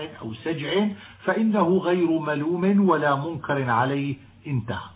أو سجع فإنه غير ملوم ولا منكر عليه انتهى.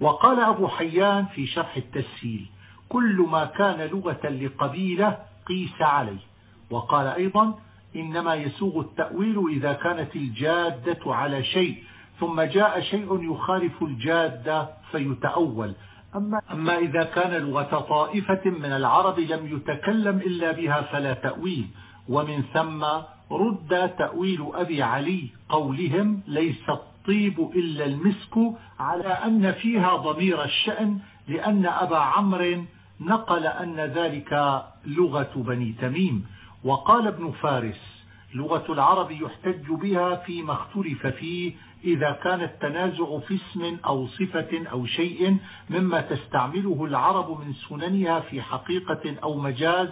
وقال أبو حيان في شرح التسهيل كل ما كان لغة لقبيلة قيس عليه. وقال أيضا إنما يسوغ التأويل إذا كانت الجادة على شيء ثم جاء شيء يخالف الجادة فيتأول. أما, أما إذا كان لغة طائفة من العرب لم يتكلم إلا بها فلا تأويل. ومن ثم رد تأويل أبي علي قولهم ليس الطيب إلا المسك على أن فيها ضمير الشأن لأن أبا عمرو نقل أن ذلك لغة بني تميم. وقال ابن فارس لغة العرب يحتج بها فيما اختلف فيه إذا كان التنازع في اسم أو صفة أو شيء مما تستعمله العرب من سننها في حقيقة أو مجاز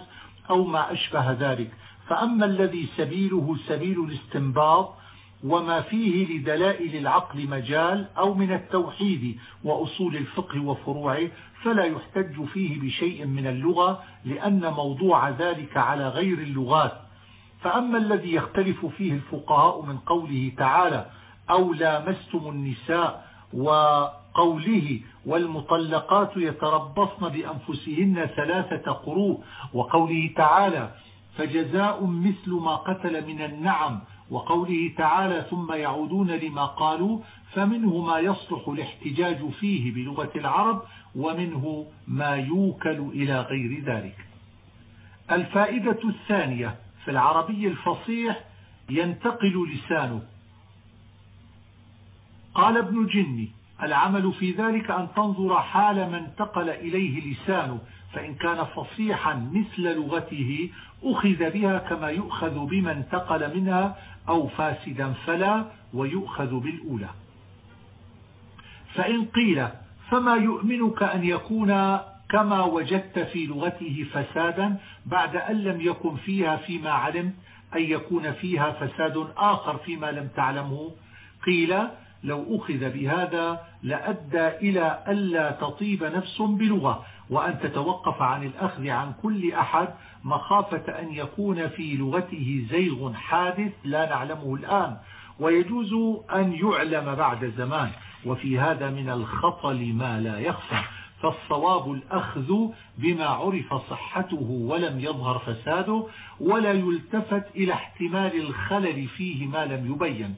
أو ما أشبه ذلك. فأما الذي سبيله سبيل الاستنباط وما فيه لدلائل العقل مجال أو من التوحيد وأصول الفقه وفروعه فلا يحتج فيه بشيء من اللغة لأن موضوع ذلك على غير اللغات. فأما الذي يختلف فيه الفقهاء من قوله تعالى أو لامستم النساء وقوله والمطلقات يتربصن بأنفسهن ثلاثة قروء وقوله تعالى فجزاء مثل ما قتل من النعم وقوله تعالى ثم يعودون لما قالوا فمنه ما يصلح الاحتجاج فيه بلغة العرب ومنه ما يوكل إلى غير ذلك. الفائدة الثانية في العربي الفصيح ينتقل لسانه. قال ابن جني العمل في ذلك أن تنظر حال من انتقل إليه لسانه فإن كان فصيحا مثل لغته أخذ بها كما يؤخذ بمن انتقل منها أو فاسدا فلا ويؤخذ بالأولى. فإن قيل فما يؤمنك أن يكون كما وجدت في لغته فسادا بعد أن لم يكن فيها فيما علمت أن يكون فيها فساد آخر فيما لم تعلمه. قيل لو أخذ بهذا لأدى إلى ألا تطيب نفس بلغة. وأن تتوقف عن الأخذ عن كل أحد مخافة أن يكون في لغته زيغ حادث لا نعلمه الآن. ويجوز أن يعلم بعد زمان وفي هذا من الخطل ما لا يخفى. فالصواب الأخذ بما عرف صحته ولم يظهر فساده ولا يلتفت إلى احتمال الخلل فيه ما لم يبين.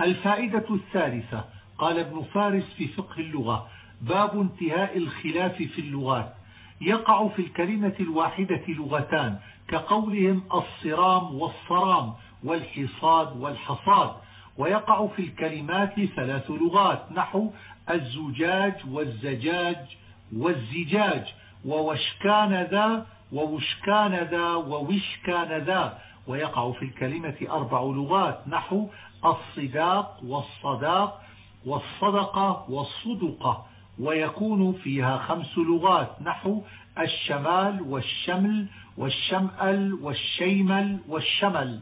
الفائدة الثالثة قال ابن فارس في فقه اللغة باب انتهاء الخلاف في اللغات. يقع في الكلمة الواحدة لغتان كقولهم الصرام والصرام والحصاد والحصاد. ويقع في الكلمات ثلاث لغات نحو الزجاج والزجاج والزجاج ووشكان ذا ووشكان ذا ووشكان ذا. ويقع في الكلمة أربع لغات نحو الصداق والصداق والصدقة والصدقة. ويكون فيها خمس لغات نحو الشمال والشمل والشمأل والشيمل والشمل.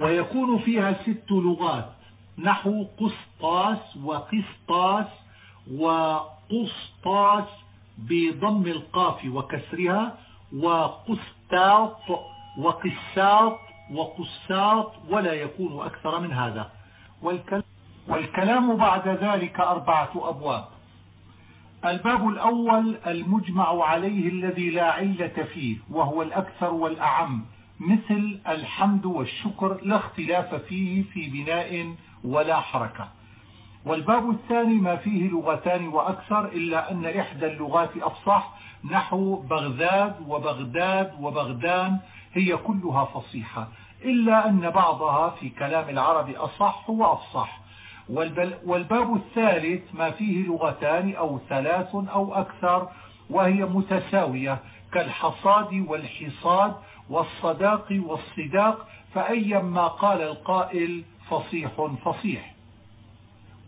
ويكون فيها ست لغات نحو قسطاس وقسطاس وقسطاس بضم القاف وكسرها وقسطاط وقساط وقساط ولا يكون أكثر من هذا. والكلام بعد ذلك أربعة أبواب. الباب الأول المجمع عليه الذي لا علة فيه وهو الأكثر والأعم مثل الحمد والشكر لا اختلاف فيه في بناء ولا حركة. والباب الثاني ما فيه لغتان وأكثر إلا أن إحدى اللغات أفصح نحو بغداد وبغداد وبغدان هي كلها فصيحة إلا أن بعضها في كلام العرب أصح وأفصح. والباب الثالث ما فيه لغتان أو ثلاث أو أكثر وهي متساوية كالحصاد والحصاد والصداق والصداق فأيما قال القائل فصيح فصيح.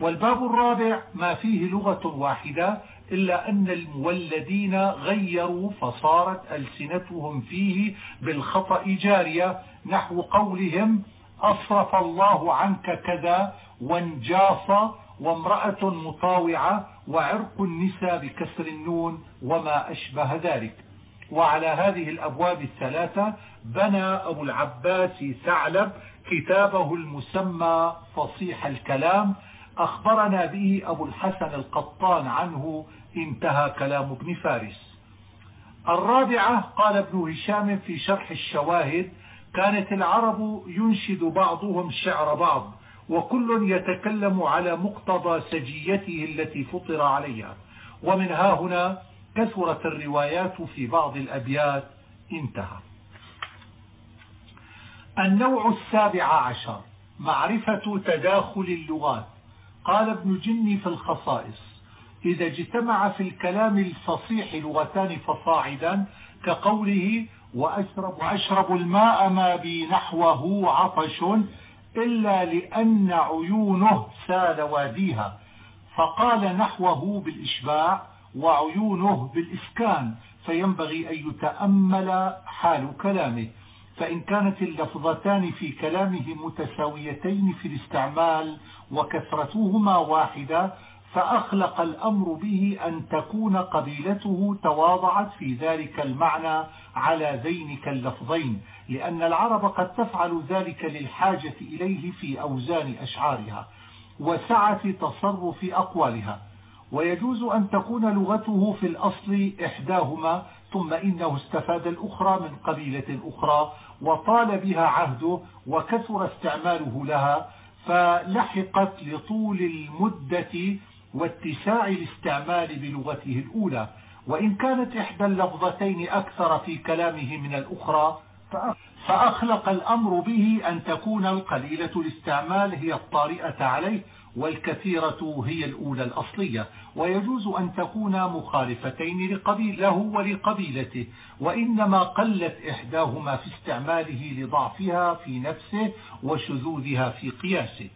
والباب الرابع ما فيه لغة واحدة إلا أن المولدين غيروا فصارت ألسنتهم فيه بالخطأ جارية نحو قولهم أصرف الله عنك كذا وانجاص وامرأة مطاوعة وعرق النساء بكسر النون وما أشبه ذلك. وعلى هذه الأبواب الثلاثة بنى أبو العباس ثعلب كتابه المسمى فصيح الكلام أخبرنا به أبو الحسن القطان عنه انتهى كلام ابن فارس. الرابعة قال ابن هشام في شرح الشواهد كانت العرب ينشد بعضهم شعر بعض وكل يتكلم على مقتضى سجيته التي فطر عليها. ومن ها هنا كثرت الروايات في بعض الأبيات. انتهى. النوع السابع عشر معرفة تداخل اللغات. قال ابن جني في الخصائص إذا اجتمع في الكلام الفصيح لغتان فصاعدا كقوله وأشرب, وأشرب الماء ما بي نحوه عطش إلا لأن عيونه سال واديها. فقال نحوه بالإشباع وعيونه بالإسكان. فينبغي أن يتأمل حال كلامه. فإن كانت اللفظتان في كلامه متساويتين في الاستعمال وكثرتهما واحدة فأخلق الأمر به أن تكون قبيلته تواضعت في ذلك المعنى على ذينك اللفظين لأن العرب قد تفعل ذلك للحاجة إليه في أوزان أشعارها وسعة تصرف أقوالها. ويجوز أن تكون لغته في الأصل إحداهما ثم إنه استفاد الأخرى من قبيلة أخرى وطال بها عهده وكثر استعماله لها فلحقت لطول المدة واتساع الاستعمال بلغته الأولى وإن كانت إحدى اللفظتين أكثر في كلامه من الأخرى فأخلق الأمر به أن تكون القليلة الاستعمال هي الطارئة عليه والكثيرة هي الأولى الأصلية. ويجوز أن تكون مخالفتين لقبيل له ولقبيلته. وإنما قلت إحداهما في استعماله لضعفها في نفسه وشذوذها في قياسه.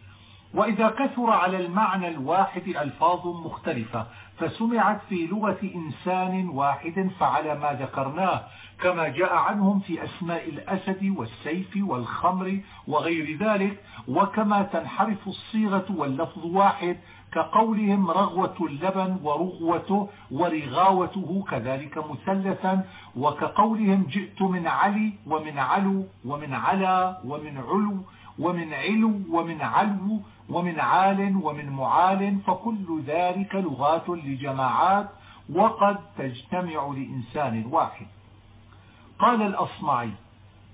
وإذا كثر على المعنى الواحد ألفاظ مختلفة فسمعت في لغة إنسان واحد فعلى ما ذكرناه كما جاء عنهم في أسماء الأسد والسيف والخمر وغير ذلك وكما تنحرف الصيغة واللفظ واحد كقولهم رغوة اللبن ورغوته ورغاوته كذلك مثلثا وكقولهم جئت من علي ومن علو ومن علا ومن علو ومن علو ومن علو ومن عال ومن معال فكل ذلك لغات لجماعات وقد تجتمع لإنسان واحد. قال الأصمعي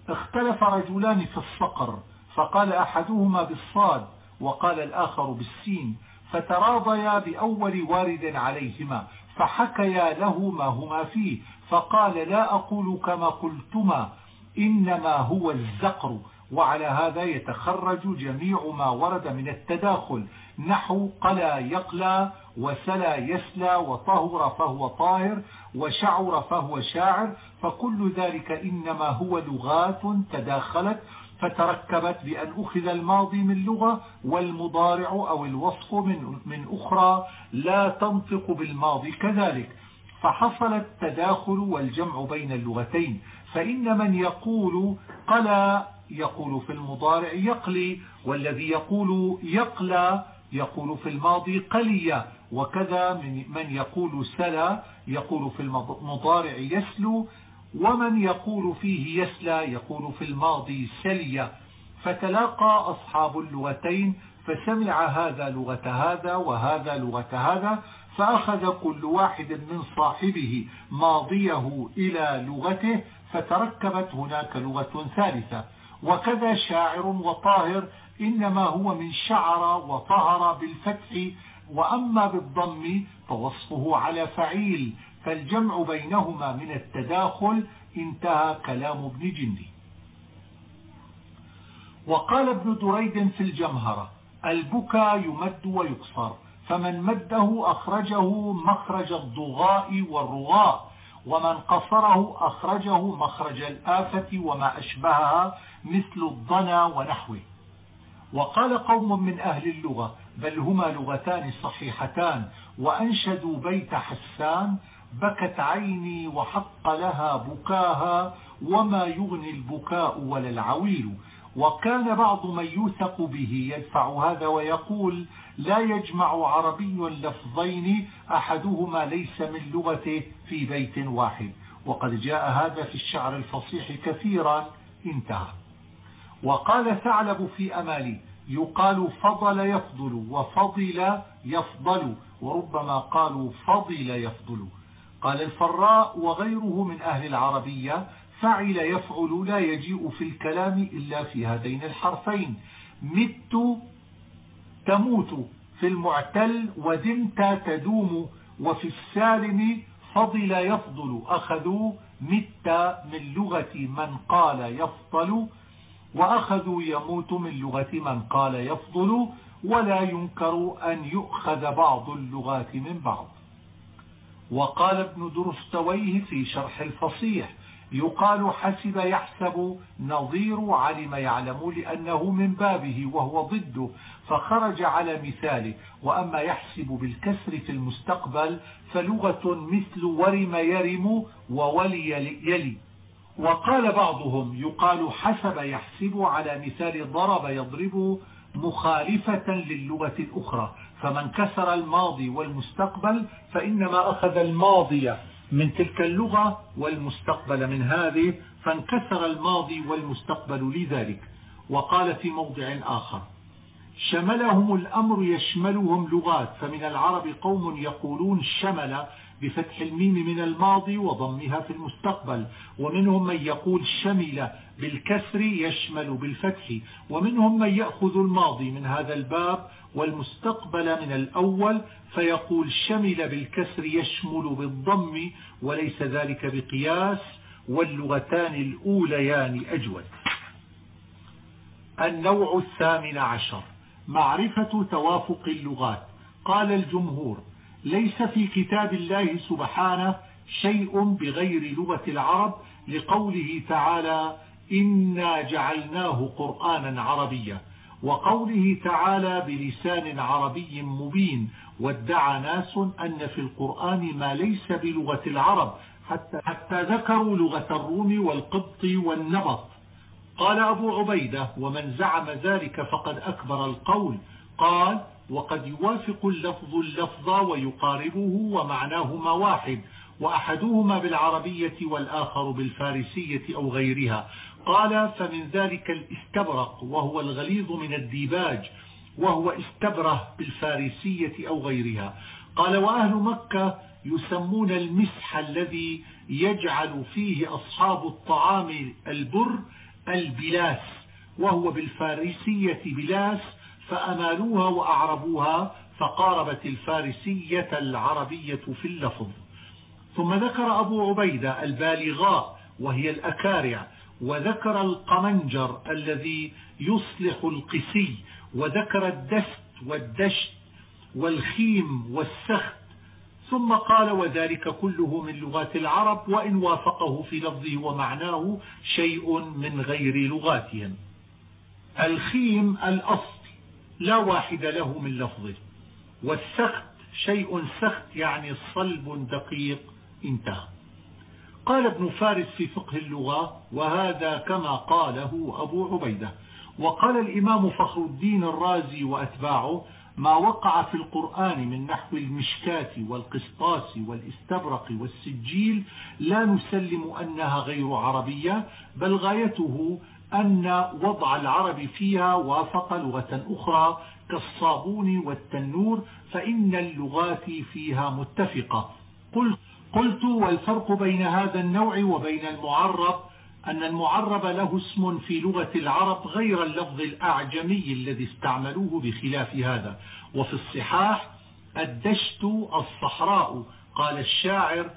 اختلف رجلان في الصقر فقال أحدهما بالصاد وقال الآخر بالسين فتراضيا بأول وارد عليهما فحكيا له ما هما فيه فقال لا أقول كما قلتما إنما هو الزقر وعلى هذا يتخرج جميع ما ورد من التداخل. نحو قلا يقلى وسلا يسلى وطهر فهو طاهر وشعر فهو شاعر فكل ذلك إنما هو لغات تداخلت فتركبت بأن أخذ الماضي من لغة والمضارع أو الوصف من, من أخرى لا تنطق بالماضي كذلك. فحصل التداخل والجمع بين اللغتين. فإن من يقول قلا يقول في المضارع يقلي والذي يقول يقلى يقول في الماضي قلي وكذا من يقول سلا يقول في المضارع يسلو ومن يقول فيه يسلى يقول في الماضي سلي فتلاقى أصحاب اللغتين فسمع هذا لغة هذا وهذا لغة هذا فأخذ كل واحد من صاحبه ماضيه إلى لغته فتركبت هناك لغة ثالثة. وكذا شاعر وطاهر إنما هو من شعر وطهر بالفتح وأما بالضم فوصفه على فعيل فالجمع بينهما من التداخل انتهى كلام ابن جندي وقال ابن دريد في الجمهرة البكى يمد ويقصر فمن مده أخرجه مخرج الضغاء والرغاء ومن قصره أخرجه مخرج الآفة وما أشبهها مثل الضنا ونحوه. وقال قوم من أهل اللغة بل هما لغتان صحيحتان وأنشدوا بيت حسان بكت عيني وحق لها بكاها وما يغني البكاء ولا العويل. وكان بعض من يوثق به يدفع هذا ويقول لا يجمع عربي لفظين أحدهما ليس من لغته في بيت واحد. وقد جاء هذا في الشعر الفصيح كثيرا انتهى. وقال ثعلب في أمالي يقال فضل يفضل وفضل يفضل وربما قالوا فضل يفضل. قال الفراء وغيره من أهل العربية فعل يفعل لا يجيء في الكلام إلا في هذين الحرفين. مت تموت في المعتل ودمت تدوم وفي السالم فضل يفضل. أخذوا مت من لغة من قال يفضل وأخذوا يموت من لغة من قال يفضل ولا ينكر أن يؤخذ بعض اللغات من بعض. وقال ابن درستويه في شرح الفصيح يقال حسب يحسب نظير علم يعلم لأنه من بابه وهو ضده فخرج على مثاله. وأما يحسب بالكسر في المستقبل فلغة مثل ورم يرم وولي يلي. وقال بعضهم يقال حسب يحسب على مثال ضرب يضرب مخالفة للغة الأخرى. فمن كسر الماضي والمستقبل فإنما أخذ الماضي من تلك اللغة والمستقبل من هذه فانكسر الماضي والمستقبل لذلك. وقال في موضع آخر شملهم الأمر يشملهم لغات فمن العرب قوم يقولون شمل بفتح الميم من الماضي وضمها في المستقبل. ومنهم من يقول شمل بالكسر يشمل بالفتح. ومنهم من يأخذ الماضي من هذا الباب والمستقبل من الأول فيقول شمل بالكسر يشمل بالضم وليس ذلك بقياس. واللغتان الأوليان أجود. النوع الثامن عشر. معرفة توافق اللغات. قال الجمهور ليس في كتاب الله سبحانه شيء بغير لغة العرب لقوله تعالى إنا جعلناه قرآنا عربيا وقوله تعالى بلسان عربي مبين وادعى ناس أن في القرآن ما ليس بلغة العرب حتى, حتى ذكروا لغة الروم والقبط والنبط. قال أبو عبيدة ومن زعم ذلك فقد أكبر القول. قال وقد يوافق اللفظ اللفظ ويقاربه ومعناهما واحد وأحدهما بالعربية والآخر بالفارسية أو غيرها. قال فمن ذلك الاستبرق وهو الغليظ من الديباج وهو استبره بالفارسية أو غيرها. قال وأهل مكة يسمون المسح الذي يجعل فيه أصحاب الطعام البر البلاس وهو بالفارسية بلاس فأمالوها وأعربوها فقاربت الفارسية العربية في اللفظ. ثم ذكر أبو عبيدة البالغاء وهي الأكارع وذكر القمنجر الذي يصلح القسي وذكر الدست والدشت والخيم والسخت. ثم قال وذلك كله من لغات العرب وإن وافقه في لفظه ومعناه شيء من غير لغاتهم الخيم الأصل. لا واحد له من لفظه. والسخت شيء سخت يعني صلب دقيق انتهى. قال ابن فارس في فقه اللغة وهذا كما قاله أبو عبيدة. وقال الإمام فخر الدين الرازي وأتباعه ما وقع في القرآن من نحو المشكاة والقسطاس والاستبرق والسجيل لا نسلم أنها غير عربية بل غايته أن وضع العرب فيها وافق لغة أخرى كالصابون والتنور فإن اللغات فيها متفقة. قلت, قلت والفرق بين هذا النوع وبين المعرب أن المعرب له اسم في لغة العرب غير اللفظ الأعجمي الذي استعملوه بخلاف هذا. وفي الصحاح الدشت الصحراء. قال الشاعر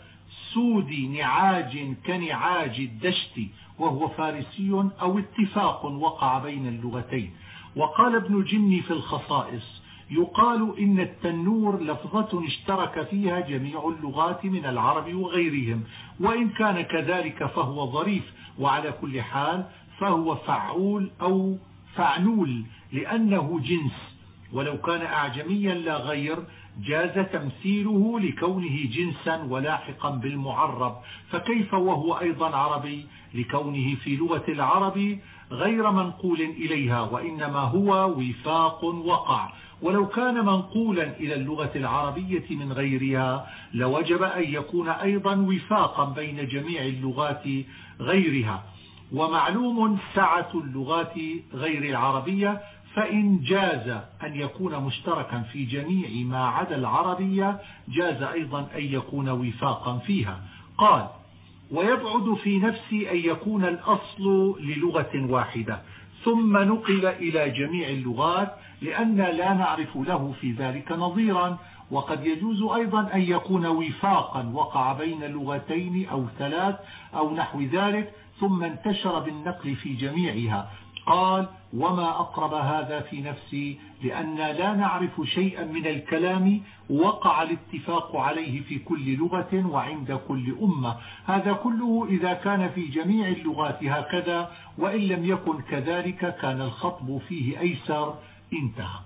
سودي نعاج كنعاج الدشت. وهو فارسي أو اتفاق وقع بين اللغتين. وقال ابن جني في الخصائص يقال إن التنور لفظة اشترك فيها جميع اللغات من العرب وغيرهم وإن كان كذلك فهو ظريف وعلى كل حال فهو فعول أو فعنول لأنه جنس. ولو كان أعجميا لا غير جاز تمثيله لكونه جنسا ولاحقا بالمعرب. فكيف وهو أيضا عربي؟ لكونه في لغة العرب غير منقول إليها وإنما هو وفاق وقع. ولو كان منقولا إلى اللغة العربية من غيرها لوجب أن يكون أيضا وفاقا بين جميع اللغات غيرها. ومعلوم سعة اللغات غير العربية فإن جاز أن يكون مشتركا في جميع ما عدا العربية جاز أيضا أن يكون وفاقا فيها. قال ويبعد في نفسي أن يكون الأصل للغة واحدة ثم نقل إلى جميع اللغات لأن لا نعرف له في ذلك نظيرا. وقد يجوز أيضا أن يكون وفاقا وقع بين لغتين أو ثلاث أو نحو ذلك ثم انتشر بالنقل في جميعها. قال وما أقرب هذا في نفسي لأن لا نعرف شيئا من الكلام وقع الاتفاق عليه في كل لغة وعند كل أمة. هذا كله إذا كان في جميع اللغات هكذا وإن لم يكن كذلك كان الخطب فيه أيسر. انتهى.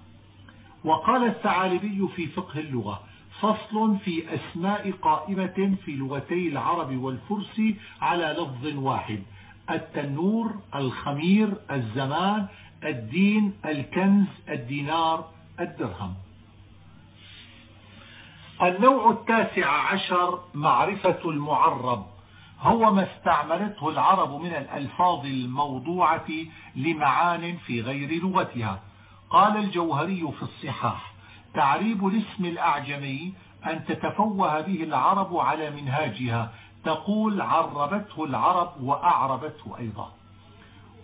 وقال الثعالبي في فقه اللغة فصل في أسماء قائمة في لغتي العرب والفرس على لفظ واحد. التنور الخمير الزمان الدين الكنز الدينار الدرهم. النوع التاسع عشر معرفة المعرب. هو ما استعملته العرب من الألفاظ الموضوعة لمعان في غير لغتها. قال الجوهري في الصحاح تعريب الاسم الأعجمي أن تتفوه به العرب على منهاجها تقول عربته العرب وأعربته أيضا.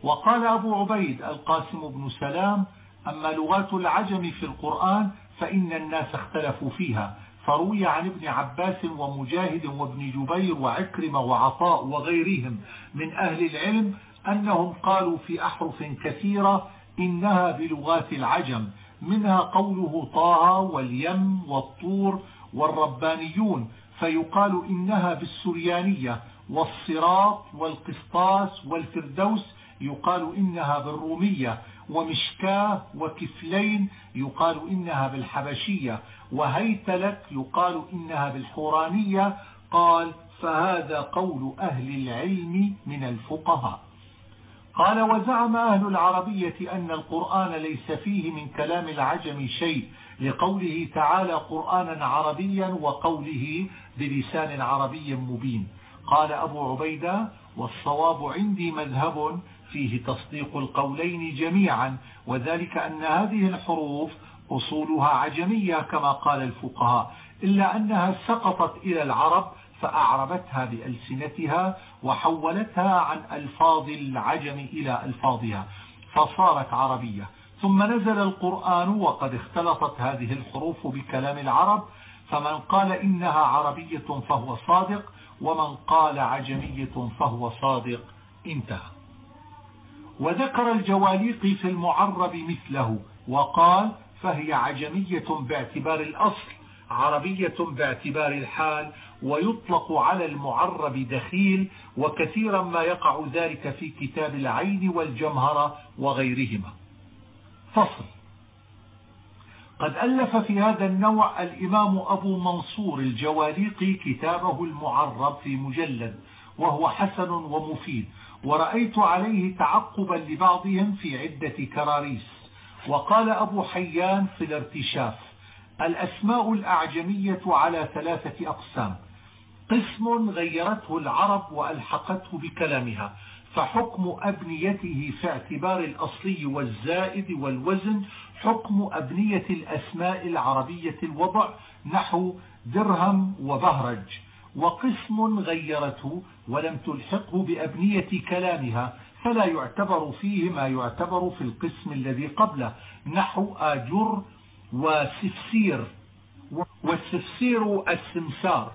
وقال أبو عبيد القاسم بن سلام أما لغات العجم في القرآن فإن الناس اختلفوا فيها. فروي عن ابن عباس ومجاهد وابن جبير وعكرمة وعطاء وغيرهم من أهل العلم أنهم قالوا في أحرف كثيرة إنها بلغات العجم منها قوله طه واليم والطور والربانيون. فيقال إنها بالسريانية والصراط والقسطاس والفردوس يقال إنها بالرومية ومشكاه وكفلين يقال إنها بالحبشية وهيتلك يقال إنها بالحورانية. قال فهذا قول أهل العلم من الفقهاء. قال وزعم أهل العربية أن القرآن ليس فيه من كلام العجم شيء لقوله تعالى قرآنا عربيا وقوله بلسان عربي مبين. قال أبو عبيدة والصواب عندي مذهب فيه تصديق القولين جميعا وذلك أن هذه الحروف أصولها عجمية كما قال الفقهاء إلا أنها سقطت إلى العرب فأعربتها بألسنتها وحولتها عن ألفاظ العجم إلى ألفاظها فصارت عربية. ثم نزل القرآن وقد اختلطت هذه الحروف بكلام العرب فمن قال إنها عربية فهو صادق ومن قال عجمية فهو صادق انتهى. وذكر الجواليقي في المعرب مثله وقال فهي عجمية باعتبار الأصل عربية باعتبار الحال ويطلق على المعرب دخيل وكثيرا ما يقع ذلك في كتاب العين والجمهرة وغيرهما. فصل. قد ألف في هذا النوع الإمام أبو منصور الجواليقي كتابه المعرب في مجلد وهو حسن ومفيد ورأيت عليه تعقبا لبعضهم في عدة كراريس. وقال أبو حيان في الارتشاف الأسماء الأعجمية على ثلاثة أقسام. قسم غيرته العرب وألحقته بكلامها فحكم أبنيته في اعتبار الأصلي والزائد والوزن حكم أبنية الأسماء العربية الوضع نحو درهم وبهرج وقسم غيرته ولم تلحقه بأبنية كلامها فلا يعتبر فيه ما يعتبر في القسم الذي قبله نحو آجر وسفسير والسفسير السمسار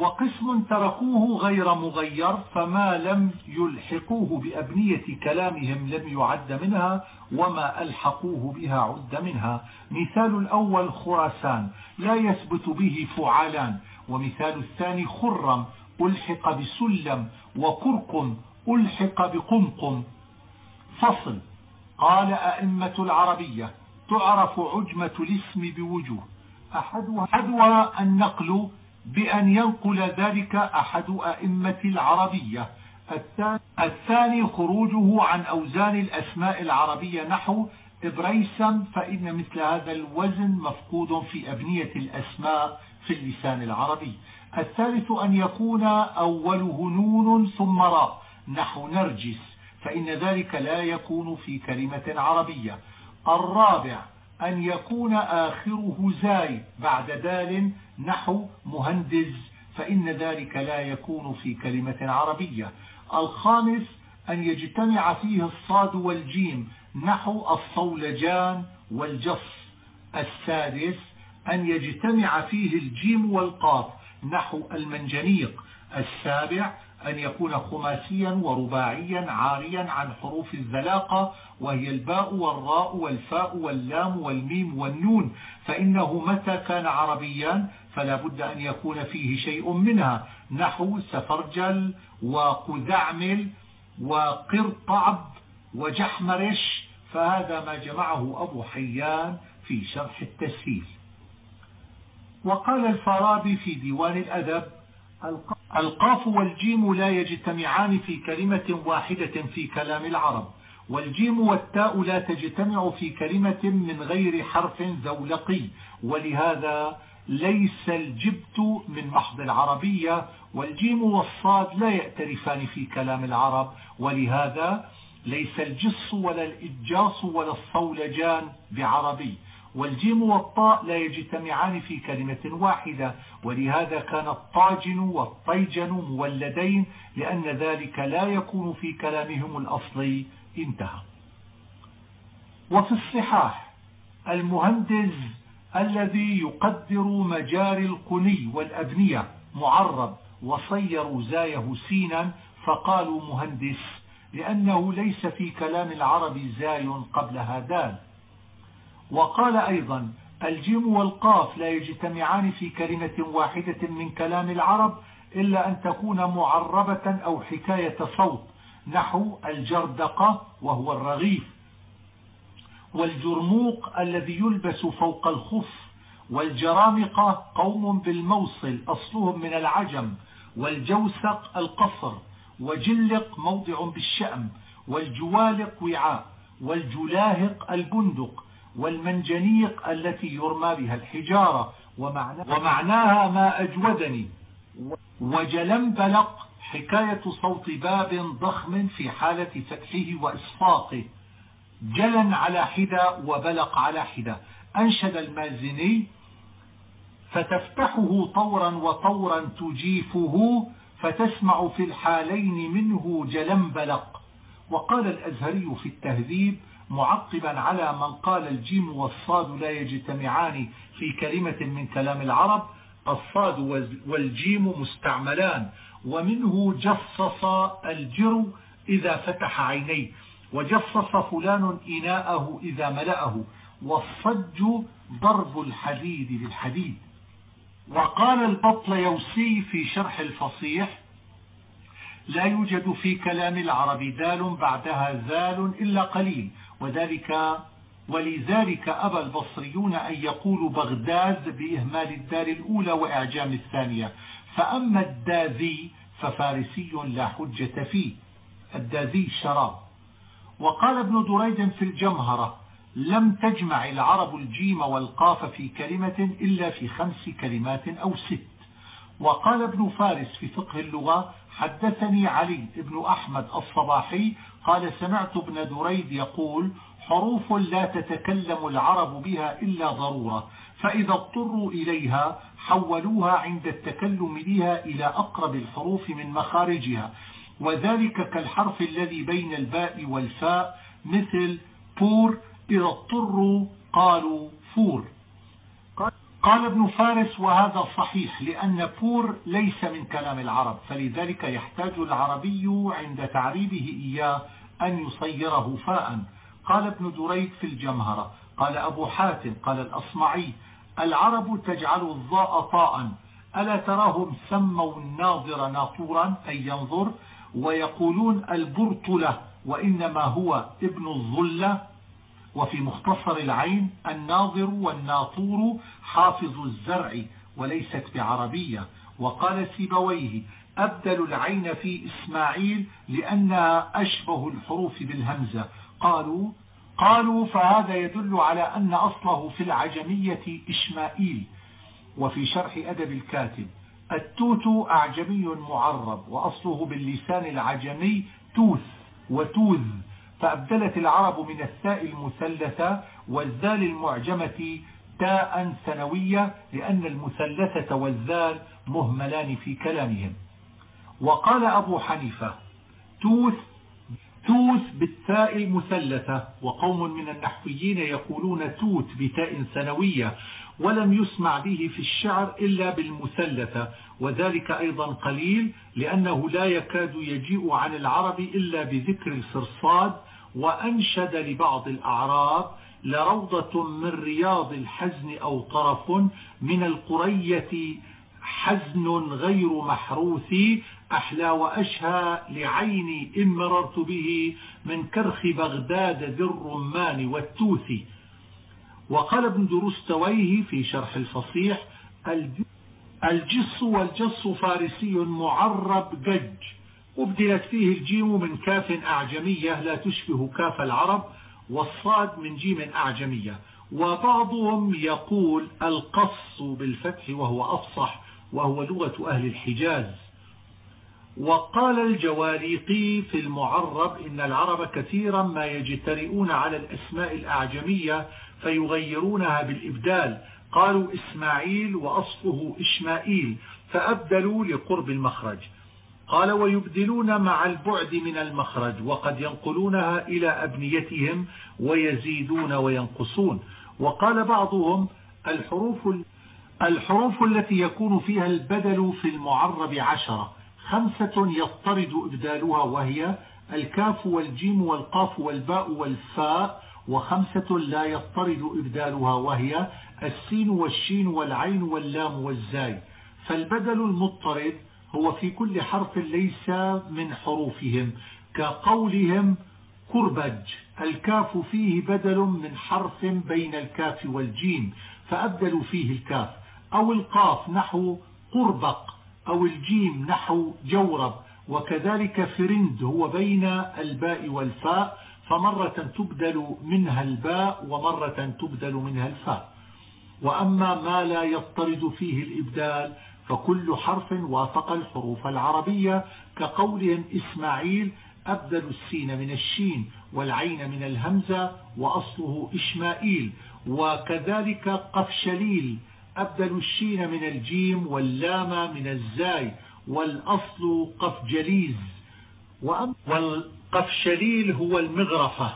وقسم تركوه غير مغير فما لم يلحقوه بأبنية كلامهم لم يعد منها وما ألحقوه بها عد منها. مثال الأول خراسان لا يثبت به فعالان ومثال الثاني خرم ألحق بسلم وكركم ألحق بقمقم. فصل قال أئمة العربية تعرف عجمة الاسم بوجوه. أحدها, النقل بأن ينقل ذلك أحد أئمة العربية. الثاني خروجه عن أوزان الأسماء العربية نحو إبريسم فإن مثل هذا الوزن مفقود في أبنية الأسماء في اللسان العربي. الثالث أن يكون أوله نون ثم راء نحو نرجس فإن ذلك لا يكون في كلمة عربية. الرابع أن يكون آخره زاي بعد دال نحو مهندز فإن ذلك لا يكون في كلمة عربية. الخامس أن يجتمع فيه الصاد والجيم نحو الصولجان والجص. السادس أن يجتمع فيه الجيم والقاف نحو المنجنيق. السابع أن يكون خماسيا ورباعيا عاريا عن حروف الذلاقة وهي الباء والراء والفاء واللام والميم والنون. فإنه متى كان عربيا؟ فلا بد أن يكون فيه شيء منها نحو سفرجل وقذعمل وقرطعب وجحمرش فهذا ما جمعه أبو حيان في شرح التسهيل. وقال الفارابي في ديوان الأدب القاف والجيم لا يجتمعان في كلمة واحدة في كلام العرب والجيم والتاء لا تجتمع في كلمة من غير حرف ذولقي ولهذا ليس الجبت من محض العربية والجيم والصاد لا يأترفان في كلام العرب ولهذا ليس الجص ولا الإجاص ولا الصولجان بعربي. والجيم والطاء لا يجتمعان في كلمة واحدة ولهذا كان الطاجن والطيجن مولدين لأن ذلك لا يكون في كلامهم الأصلي انتهى. وفي الصحاح المهندز الذي يقدر مجاري القني والأبنية معرب وصيروا زاية سينا فقالوا مهندس لأنه ليس في كلام العرب زاي قبلها دال وقال أيضا الجيم والقاف لا يجتمعان في كلمة واحدة من كلام العرب إلا أن تكون معربة أو حكاية صوت نحو الجردقة وهو الرغيف. والجرموق الذي يلبس فوق الخف والجرامقة قوم بالموصل أصلهم من العجم والجوسق القصر وجلق موضع بالشأم والجوالق وعاء والجلاهق البندق والمنجنيق التي يرمى بها الحجارة ومعناها ما أجودني. وجلنبلق حكاية صوت باب ضخم في حالة فتحه وإصفاقه. جلا على حدة وبلق على حدة. أنشد المازني فتفتحه طورا وطورا تجيفه فتسمع في الحالين منه جلنبلق وقال الأزهري في التهذيب معقبا على من قال الجيم والصاد لا يجتمعان في كلمة من كلام العرب الصاد والجيم مستعملان ومنه جصص الجر إذا فتح عينيه. وجصص فلان إناءه إذا ملأه والصج ضرب الحديد بالحديد وقال البطل يوسي في شرح الفصيح لا يوجد في كلام العرب دال بعدها زال إلا قليل وذلك ولذلك أبى البصريون أن يقولوا بغداد بإهمال الدال الأولى وإعجام الثانية. فأما الداذي ففارسي لا حجة فيه الداذي شراب. وقال ابن دريد في الجمهرة لم تجمع العرب الجيم والقاف في كلمة إلا في خمس كلمات أو ست. وقال ابن فارس في فقه اللغة حدثني علي بن أحمد الصباحي قال سمعت ابن دريد يقول حروف لا تتكلم العرب بها إلا ضرورة فإذا اضطروا إليها حولوها عند التكلم بها إلى أقرب الحروف من مخارجها وذلك كالحرف الذي بين الباء والفاء مثل بور إذا اضطروا قالوا فور قال ابن فارس وهذا صحيح لأن بور ليس من كلام العرب فلذلك يحتاج العربي عند تعريبه إياه أن يصيره فاء. قال ابن دريد في الجمهرة قال أبو حاتم قال الأصمعي العرب تجعل الضاء طاء ألا تراهم سموا الناظر ناطورا أي ينظر ويقولون البرطلة وإنما هو ابن الظلة. وفي مختصر العين الناظر والناطور حافظ الزرع وليست بعربية. وقال سيبويه أبدل العين في إسماعيل لأنها أشبه الحروف بالهمزة. قالوا قالوا فهذا يدل على أن أصله في العجمية إشمائيل وفي شرح أدب الكاتب التوت أعجمي معرب وأصله باللسان العجمي توث وتوذ فأبدلت العرب من الثاء المثلثة والذال المعجمة تاء ثانوية لأن المثلثة والذال مهملان في كلامهم. وقال أبو حنيفة توث توث بالتاء المثلثة وقوم من النحويين يقولون توت بتاء ثانوية ولم يسمع به في الشعر إلا بالمثلثة وذلك أيضا قليل لأنه لا يكاد يجيء عن العرب إلا بذكر الفرصاد وأنشد لبعض الأعراب لروضة من رياض الحزن أو طرف من القرية حزن غير محروث أحلى وأشهى لعيني إن مررت به من كرخ بغداد ذي الرمان والتوث وقال ابن درستويه في شرح الفصيح الجص والجص فارسي معرب جج أبدلت فيه الجيم من كاف أعجمية لا تشبه كاف العرب والصاد من جيم أعجمية. وبعضهم يقول القص بالفتح وهو أفصح وهو لغة أهل الحجاز. وقال الجواليقي في المعرب إن العرب كثيرا ما يجترئون على الأسماء الأعجمية فيغيرونها بالإبدال. قالوا إسماعيل وأصله إشمائيل فأبدلوا لقرب المخرج. قال ويبدلون مع البعد من المخرج وقد ينقلونها إلى أبنيتهم ويزيدون وينقصون. وقال بعضهم الحروف الحروف التي يكون فيها البدل في المعرب عشرة. خمسة يضطرد إبدالها وهي الكاف والجيم والقاف والباء والفاء وخمسة لا يضطرد إبدالها وهي السين والشين والعين واللام والزاي. فالبدل المطرد هو في كل حرف ليس من حروفهم كقولهم كربج. الكاف فيه بدل من حرف بين الكاف والجيم فأبدلوا فيه الكاف. أو القاف نحو قربق أو الجيم نحو جورب. وكذلك فرند هو بين الباء والفاء فمرة تبدل منها الباء ومرة تبدل منها الفاء. وأما ما لا يضطرد فيه الإبدال فكل حرف وافق الحروف العربية كقولهم إسماعيل أبدل السين من الشين والعين من الهمزة وأصله إشمائيل. وكذلك قفشليل أبدل الشين من الجيم واللام من الزاي والأصل قفجليز. والقفشليل هو المغرفة.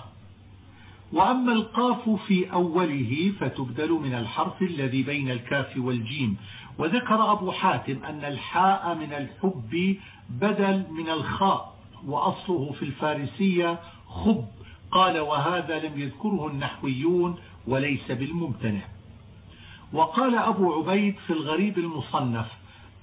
وأما القاف في أوله فتبدل من الحرف الذي بين الكاف والجيم. وذكر أبو حاتم أن الحاء من الحب بدل من الخاء وأصله في الفارسية خب. قال وهذا لم يذكره النحويون وليس بالممتنع. وقال أبو عبيد في الغريب المصنف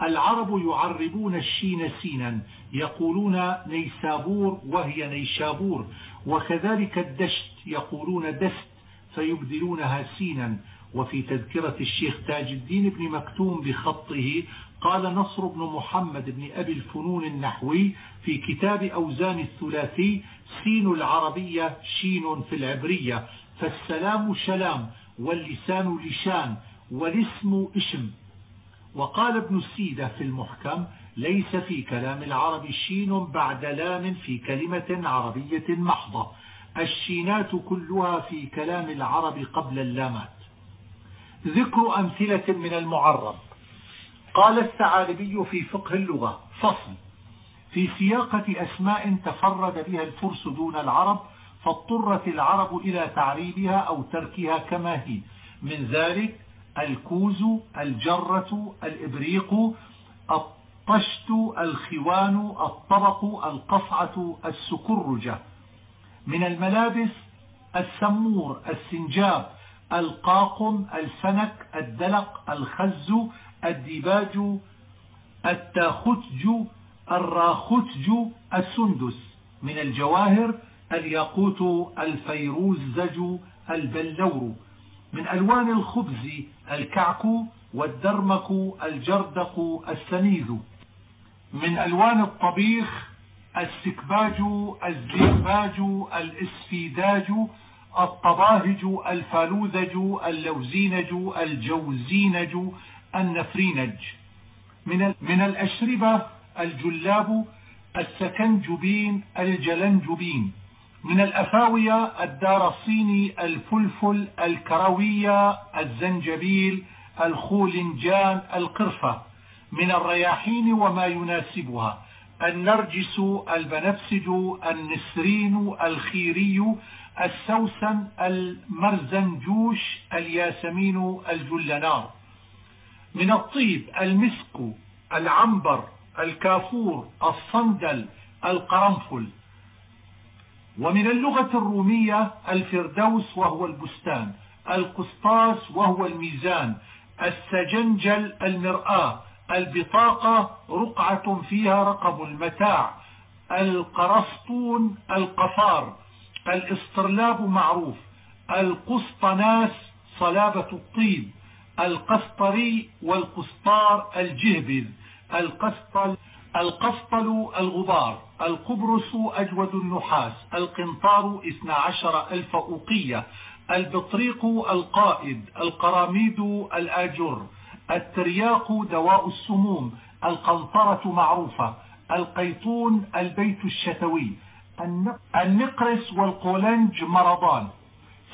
العرب يعربون الشين سينا يقولون نيسابور وهي نيشابور وكذلك الدشت يقولون دست فيبدلونها سينا. وفي تذكرة الشيخ تاج الدين بن مكتوم بخطه قال نصر بن محمد بن أبي الفنون النحوي في كتاب أوزان الثلاثي سين العربية شين في العبرية فالسلام شلام واللسان لشان والاسم اسم وقال ابن السيدة في المحكم ليس في كلام العرب شين بعد لام في كلمة عربية محضة. الشينات كلها في كلام العرب قبل اللامات. ذكر أمثلة من المعرب. قال الثعالبي في فقه اللغة فصل. في سياقة أسماء تفرد بها الفرس دون العرب فاضطرت العرب إلى تعريبها أو تركها كما هي. من ذلك الكوز الجرة الإبريق الطشت الخوان الطبق القصعة السكرجة. من الملابس السمور السنجاب القاقم الفنك الدلق الخز الديباج التاختج الراختج السندس. من الجواهر الياقوت الفيروزج البلور. من ألوان الخبز الكعك والدرمك الجردق السميذ. من ألوان الطبيخ السكباج الزيرباج الإسفيداج الطباهج الفالوذج اللوزينج الجوزينج النفرينج. من من الأشربة الجلاب السكنجبين الجلنجبين. من الأفاويه الدارصيني الفلفل الكرويا الزنجبيل الخولنجان القرفة. من الرياحين وما يناسبها. النرجس البنفسج النسرين الخيري السوسن المرزنجوش الياسمين الجلنار. من الطيب المسك العنبر الكافور الصندل القرنفل. ومن اللغة الرومية الفردوس وهو البستان القسطاس وهو الميزان السجنجل المرآة البطاقة رقعة فيها رقم المتاع القرسطون القفار الاسترلاب معروف القسطناس صلابة الطيب القسطري والقسطار الجهبذ القسطل القسطل الغبار القبرص أجود النحاس القنطار اثنا عشر ألف أوقية البطريق القائد القراميد الآجر الترياق دواء السموم القنطرة معروفة القيطون البيت الشتوي النقرس والقولنج مرضان.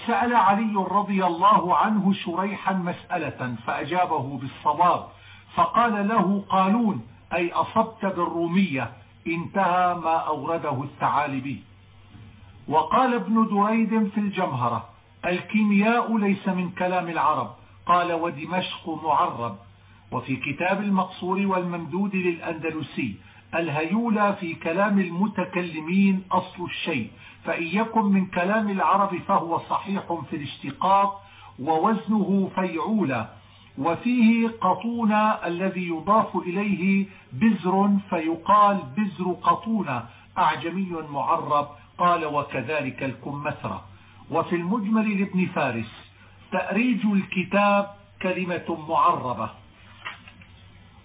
سأل علي رضي الله عنه شريحا مسألة فأجابه بالصواب فقال له قالون أي أصبت بالرومية انتهى ما أورده الثعالبي. وقال ابن دريد في الجمهرة الكيمياء ليس من كلام العرب قال ودمشق معرب. وفي كتاب المقصور والممدود للأندلسي الهيولى في كلام المتكلمين أصل الشيء فإن يكن من كلام العرب فهو صحيح في الاشتقاق ووزنه فيعولى. وفيه قطون الذي يضاف إليه بزر فيقال بزر قطون أعجمي معرب قال وكذلك الكمثرة وفي المجمل لابن فارس تأريج الكتاب كلمة معربة.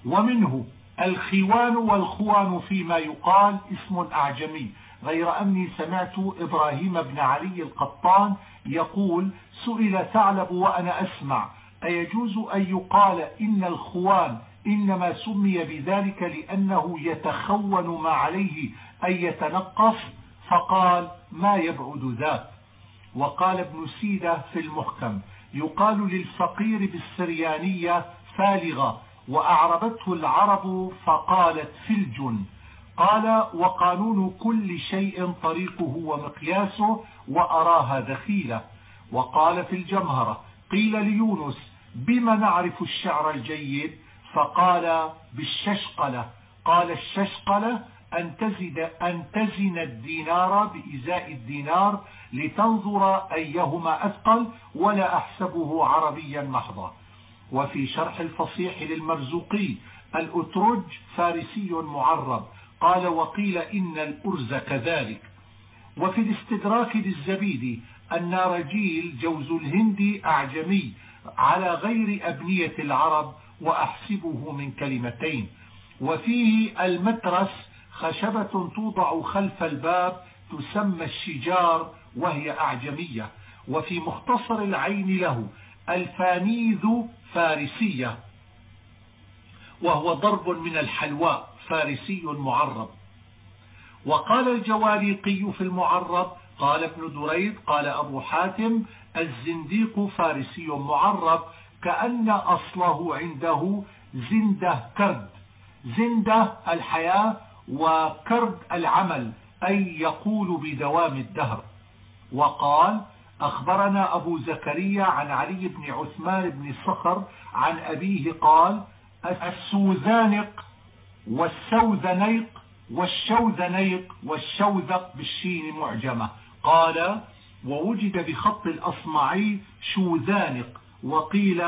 ومنه الخوان والخوان فيما يقال اسم أعجمي. غير أني سمعت إبراهيم بن علي القطان يقول سئل ثعلب وأنا أسمع. أيجوز أن يقال إن الخوان إنما سمي بذلك لأنه يتخون ما عليه أن يتنقص فقال ما يبعد ذاك. وقال ابن سيدة في المحكم يقال للفقير بالسريانية فالغة وأعربته العرب فقالت فلج قال وقانون كل شيء طريقه ومقياسه وأراها دخيلة وقال في الجمهرة قيل ليونس بما نعرف الشعر الجيد؟ فقال بالششقلة. قال الششقلة أن تزن, أن تزن الدينار بإزاء الدينار لتنظر أيهما أثقل ولا أحسبه عربيا محضا. وفي شرح الفصيح للمرزوقي الأترج فارسي معرب. قال وقيل إن الأرز كذلك. وفي الاستدراك للزبيدي النارجيل جوز الهند أعجمي على غير أبنية العرب وأحسبه من كلمتين. وفيه المترس خشبة توضع خلف الباب تسمى الشجار وهي أعجمية. وفي مختصر العين له الفانيذ فارسية وهو ضرب من الحلواء فارسي معرب. وقال الجواليقي في المعرب قال ابن دريد قال أبو حاتم الزنديق فارسي معرب كأن أصله عنده زندة كرد. زندة الحياة وكرد العمل أي يقول بدوام الدهر. وقال أخبرنا أبو زكريا عن علي بن عثمان بن صخر عن أبيه قال السوذانق والسوذنيق والشوذنيق والشوذق بالشين معجمة. قال ووجد بخط الأصمعي شوذانق وقيل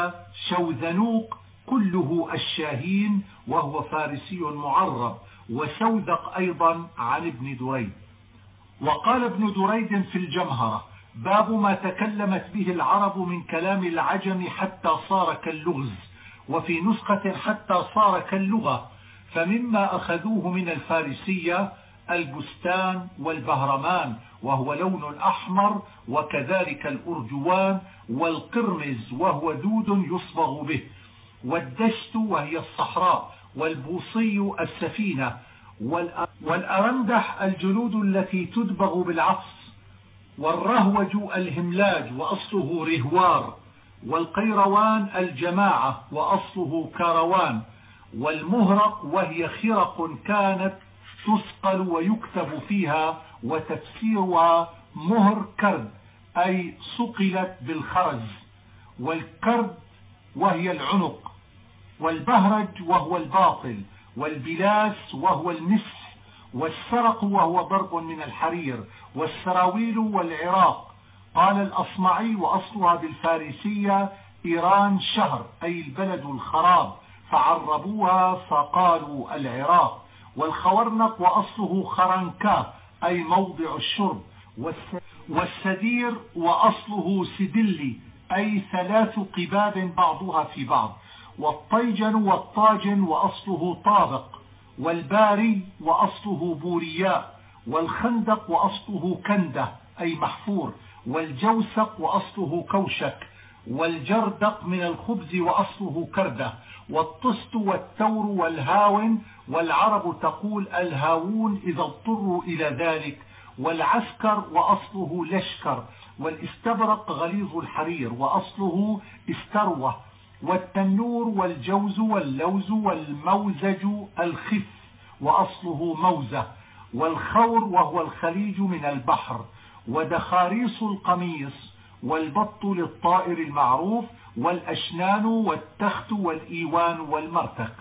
شوذنوق كله الشاهين وهو فارسي معرب وسوذق أيضا عن ابن دريد. وقال ابن دريد في الجمهرة باب ما تكلمت به العرب من كلام العجم حتى صار كاللغز وفي نسخة حتى صار كاللغة فمما أخذوه من الفارسية البستان والبهرمان وهو لون أحمر وكذلك الأرجوان والقرمز وهو دود يصبغ به. والدشت وهي الصحراء والبوصي السفينة والأرندح الجلود التي تدبغ بالعصف والرهوج الهملاج وأصله رهوار والقيروان الجماعة وأصله كروان والمهرق وهي خرق كانت تسقل ويكتب فيها وتفسيرها مهر كرد أي صقلت بالخرز والكرد وهي العنق والبهرج وهو الباطل والبلاس وهو المسح والسرق وهو ضرب من الحرير والسراويل والعراق. قال الأصمعي وأصلها بالفارسية إيران شهر أي البلد الخراب فعربوها فقالوا العراق. والخورنق وأصله خرنكا أي موضع الشرب. والسدير وأصله سدلي أي ثلاث قباب بعضها في بعض. والطيجن والطاجن وأصله طابق. والباري وأصله بورياء. والخندق وأصله كندة أي محفور. والجوسق وأصله كوشك. والجردق من الخبز وأصله كردة والطست والثور والهاون والعرب تقول الهاوون إذا اضطروا إلى ذلك والعسكر وأصله لشكر والاستبرق غليظ الحرير وأصله استروة والتنور والجوز واللوز والموزج الخف وأصله موزة والخور وهو الخليج من البحر ودخاريص القميص والبط للطائر المعروف والأشنان والتخت والإيوان والمرتق.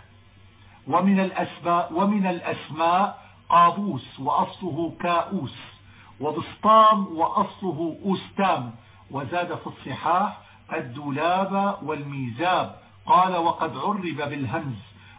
ومن الأسماء, ومن الأسماء قابوس وأصله كاؤوس وبسطام وأصله أستام وزاد في الصحاح الدولاب والميزاب. قال وقد عرب بالهمز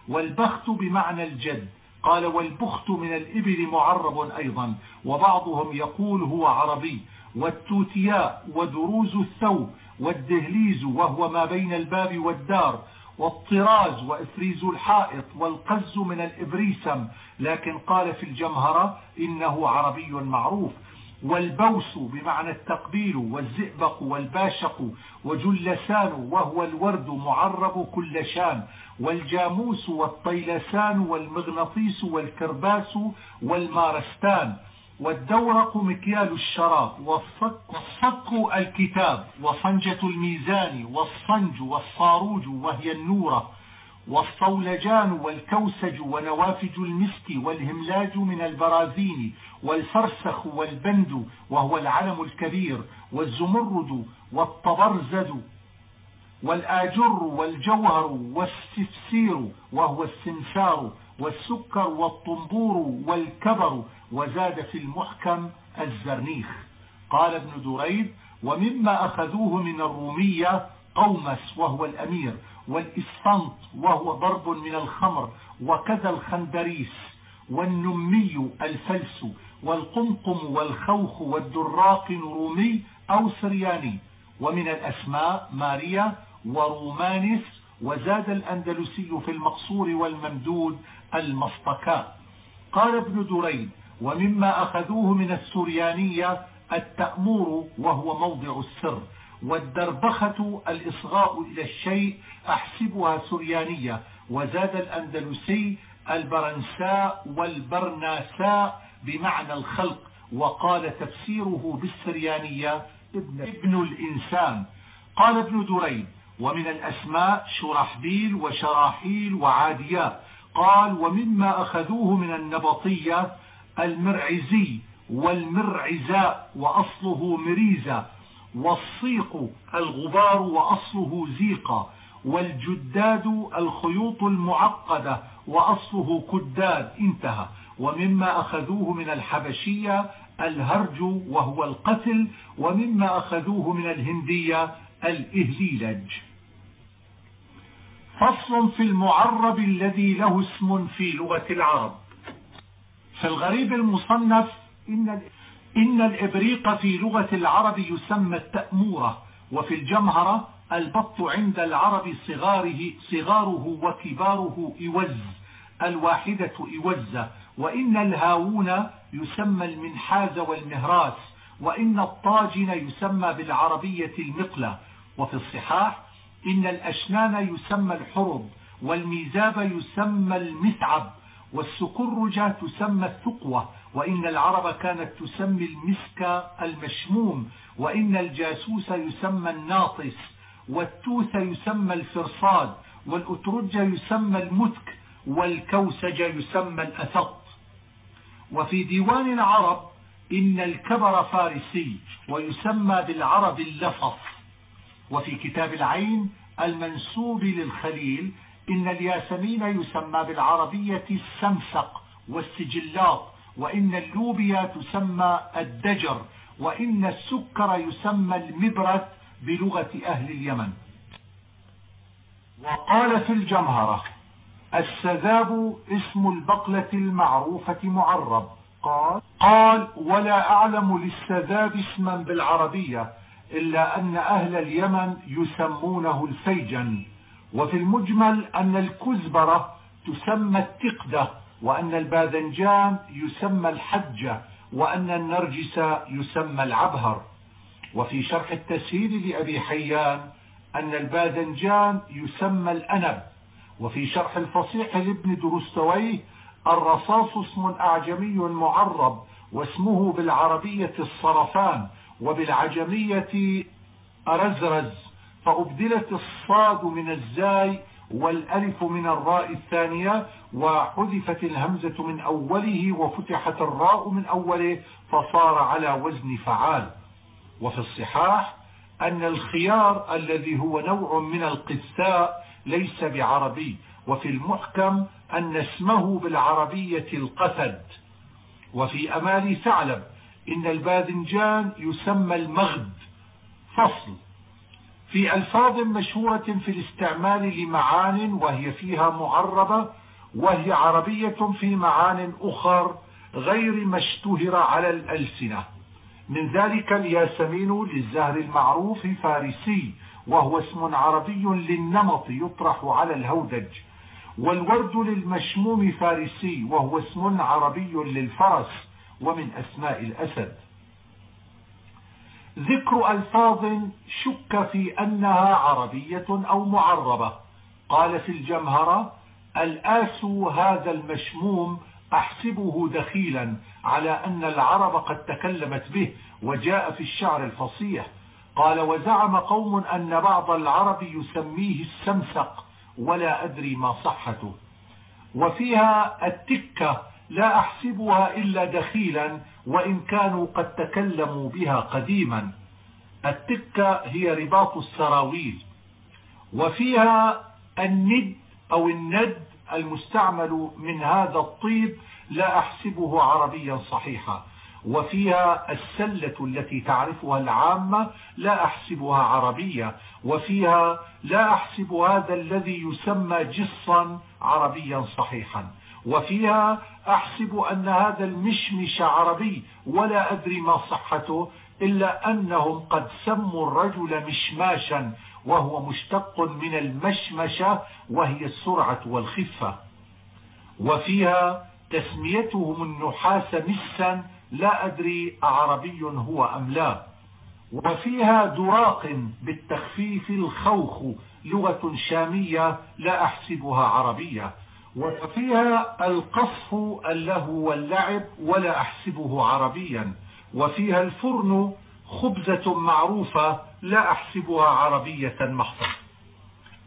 والبخت بمعنى الجد قال والبخت من الإبل معرب أيضا وبعضهم يقول هو عربي والتوتياء ودروز الثوب والدهليز وهو ما بين الباب والدار والطراز وإفريز الحائط والقز من الإبريسم. لكن قال في الجمهرة إنه عربي معروف. والبوس بمعنى التقبيل والزئبق والباشق وجلسان وهو الورد معرب كل شان. والجاموس والطيلسان والمغناطيس والكرباس والمارستان. والدورق مكيال الشراب والصك, الكتاب وصنجة الميزان والصنج والصاروج وهي النورة والصولجان والكوسج ونوافج المسك والهملاج من البرازين والفرسخ والبند وهو العلم الكبير والزمرد والطبرزد والآجر والجوهر والسفسير وهو السمسار والسكر والطنبور والكبر وزاد في المحكم الزرنيخ. قال ابن دريد ومما أخذوه من الرومية قومس وهو الأمير والإسفنط وهو ضرب من الخمر وكذا الخندريس والنمي الفلس والقمقم والخوخ والدراق رومي أو سرياني. ومن الأسماء ماريا ورومانس وزاد الأندلسي في المقصور والممدود المصطكاء قال ابن دريد ومما أخذوه من السريانية التأمور وهو موضع السر والدربخة الإصغاء إلى الشيء أحسبها سريانية وزاد الأندلسي البرنساء والبرناساء بمعنى الخلق وقال تفسيره بالسريانية ابن, ابن الإنسان. قال ابن دريد ومن الأسماء شرحبيل وشراحيل وعادياء قال ومما أخذوه من النبطية المرعزي والمرعزاء وأصله مريزة والصيق الغبار وأصله زيقة والجداد الخيوط المعقدة وأصله كداد. انتهى. ومما أخذوه من الحبشية الهرج وهو القتل ومما أخذوه من الهندية الإهليلج. فصل في المعرب الذي له اسم في لغة العرب. في الغريب المصنف إن إن الإبريق في لغة العرب يسمى التأمورة وفي الجمهرة البط عند العرب صغاره, صغاره وكباره إوز الواحدة إوزة وإن الهاون يسمى المنحاز والمهراس وإن الطاجن يسمى بالعربية المقلة. وفي الصحاح إن الأشنان يسمى الحرب والميزاب يسمى المثعب والسكرجة تسمى الثقوة وإن العرب كانت تسمي المسك المشموم وإن الجاسوس يسمى الناطس والتوث يسمى الفرصاد والأترج يسمى المتك والكوسج يسمى الأثق وفي ديوان العرب إن الكبر فارسي ويسمى بالعرب اللفظ وفي كتاب العين المنسوب للخليل إن الياسمين يسمى بالعربية السمسق والسجلات وإن اللوبيا تسمى الدجر وإن السكر يسمى المبرت بلغة أهل اليمن. وقال في الجمهرة السذاب اسم البقلة المعروفة معرب. قال قال ولا أعلم للسذاب اسما بالعربية إلا أن أهل اليمن يسمونه الفيجن. وفي المجمل أن الكزبرة تسمى التقدة وأن الباذنجان يسمى الحجة وأن النرجس يسمى العبهر. وفي شرح التسهيل لأبي حيان أن الباذنجان يسمى الأنب. وفي شرح الفصيح لابن درستويه الرصاص اسم أعجمي معرب واسمه بالعربية الصرفان. وبالعجمية أرزرز فأبدلت الصاد من الزاي والألف من الراء الثانية وحذفت الهمزة من أوله وفتحت الراء من أوله فصار على وزن فعال. وفي الصحاح أن الخيار الذي هو نوع من القثاء ليس بعربي وفي المحكم أن اسمه بالعربية القثد. وفي أمال ثعلب إن الباذنجان يسمى المغد. فصل. في ألفاظ مشهورة في الاستعمال لمعان وهي فيها معربة وهي عربية في معان أخر غير ما اشتهر على الألسنة. من ذلك الياسمين للزهر المعروف فارسي وهو اسم عربي للنمط يطرح على الهودج. والورد للمشموم فارسي وهو اسم عربي للفرس. ومن أسماء الأسد. ذكر ألفاظ شك في أنها عربية أو معربة. قال في الجمهرة الآس هذا المشموم أحسبه دخيلا على أن العرب قد تكلمت به وجاء في الشعر الفصيح. قال وزعم قوم أن بعض العرب يسميه السمسق ولا أدري ما صحته. وفيها التكة لا أحسبها إلا دخيلا وإن كانوا قد تكلموا بها قديما. التكة هي رباط السراويل. وفيها الند أو الند المستعمل من هذا الطيب لا أحسبه عربيا صحيحا. وفيها السلة التي تعرفها العامة لا أحسبها عربية. وفيها لا أحسب هذا الذي يسمى جصا عربيا صحيحا. وفيها أحسب أن هذا المشمش عربي ولا أدري ما صحته إلا أنهم قد سموا الرجل مشماشا وهو مشتق من المشمشة وهي السرعة والخفة. وفيها تسميتهم النحاس مسا لا أدري أعربي هو أم لا. وفيها دراق بالتخفيف الخوخ لغة شامية لا أحسبها عربية. وفيها القصف اللهو واللعب ولا أحسبه عربيا. وفيها الفرن خبزة معروفة لا أحسبها عربية محضة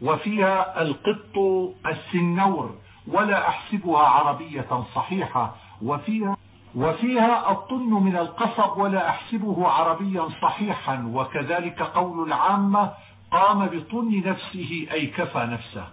وفيها القط السنور ولا أحسبها عربية صحيحة. وفيها وفيها الطن من القصب ولا أحسبه عربيا صحيحا. وكذلك قول العامة قام بطن نفسه أي كفى نفسه.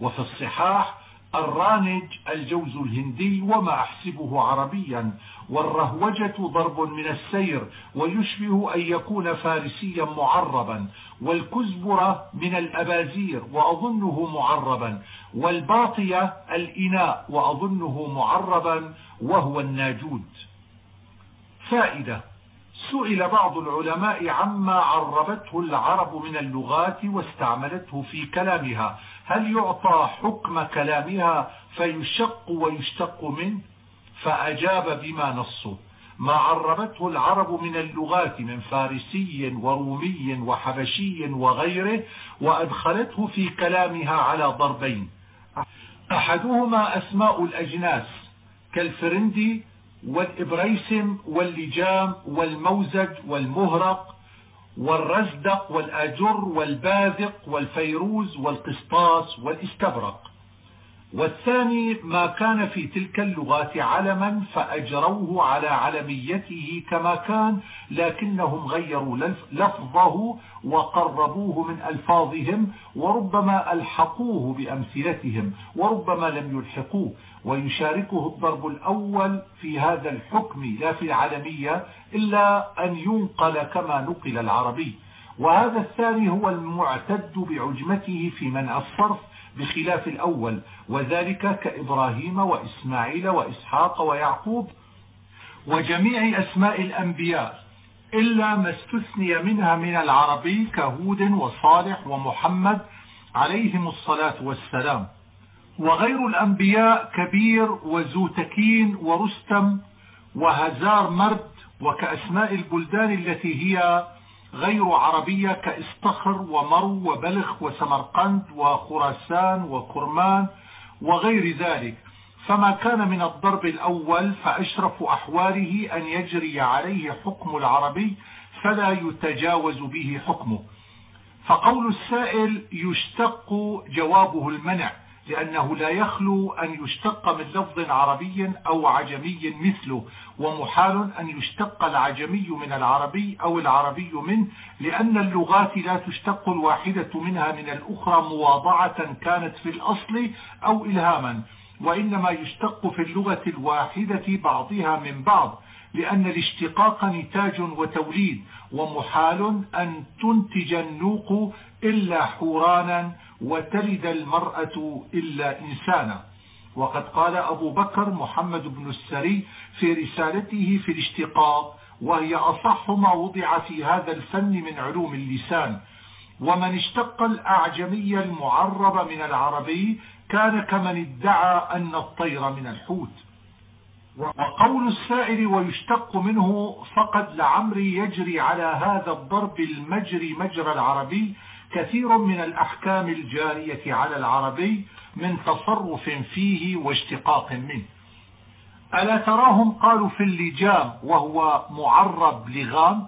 وفي الصحاح الرانج الجوز الهندي وما أحسبه عربيا والرهوجة ضرب من السير ويشبه أن يكون فارسيا معربا والكزبرة من الأبازير وأظنه معربا والباطية الإناء وأظنه معربا وهو الناجود. فائدة سئل بعض العلماء عما عربته العرب من اللغات واستعملته في كلامها. هل يعطى حكم كلامها فيشق ويشتق منه؟ فأجاب بما نصه. ما عربته العرب من اللغات من فارسي ورومي وحبشي وغيره وأدخلته في كلامها على ضربين. أحدهما أسماء الأجناس كالفرندي والإبريسم واللجام والموزج والمهرق والرزدق والأجر والباذق والفيروز والقسطاس والاستبرق. والثاني ما كان في تلك اللغات علما فأجروه على علميته كما كان لكنهم غيروا لفظه وقربوه من ألفاظهم وربما ألحقوه بأمثلتهم وربما لم يلحقوه. ويشاركه الضرب الأول في هذا الحكم لا في العالمية إلا أن ينقل كما نقل العربي. وهذا الثاني هو المعتد بعجمته في منع الصرف بخلاف الأول وذلك كإبراهيم وإسماعيل وإسحاق ويعقوب وجميع أسماء الأنبياء إلا ما استثني منها من العربي كهود وصالح ومحمد عليهم الصلاة والسلام. وغير الأنبياء كبير وزوتكين ورستم وهزار مرد وكأسماء البلدان التي هي غير عربية كإستخر ومرو وبلخ وسمرقند وخراسان وكرمان وغير ذلك. فما كان من الضرب الأول فأشرف أحواله أن يجري عليه حكم العربي فلا يتجاوز به حكمه. فقول السائل يشتق جوابه المنع. لأنه لا يخلو أن يشتق من لفظ عربي أو عجمي مثله ومحال أن يشتق العجمي من العربي أو العربي منه لأن اللغات لا تشتق الواحدة منها من الأخرى مواضعة كانت في الأصل أو إلهاما وإنما يشتق في اللغة الواحدة بعضها من بعض لأن الاشتقاق نتاج وتوليد ومحال أن تنتج النوق إلا حورانا وتلد المرأة إلا إنسانا. وقد قال أبو بكر محمد بن السري في رسالته في الاشتقاق وهي أصح ما وضع في هذا الفن من علوم اللسان. ومن اشتق الأعجمي المعرب من العربي كان كمن ادعى أن الطير من الحوت. وقول السائل ويشتق منه فقد لعمري يجري على هذا الضرب المجري مجرى العربي كثير من الأحكام الجارية على العربي من تصرف فيه واشتقاق منه. ألا تراهم قالوا في اللجام وهو معرب لغام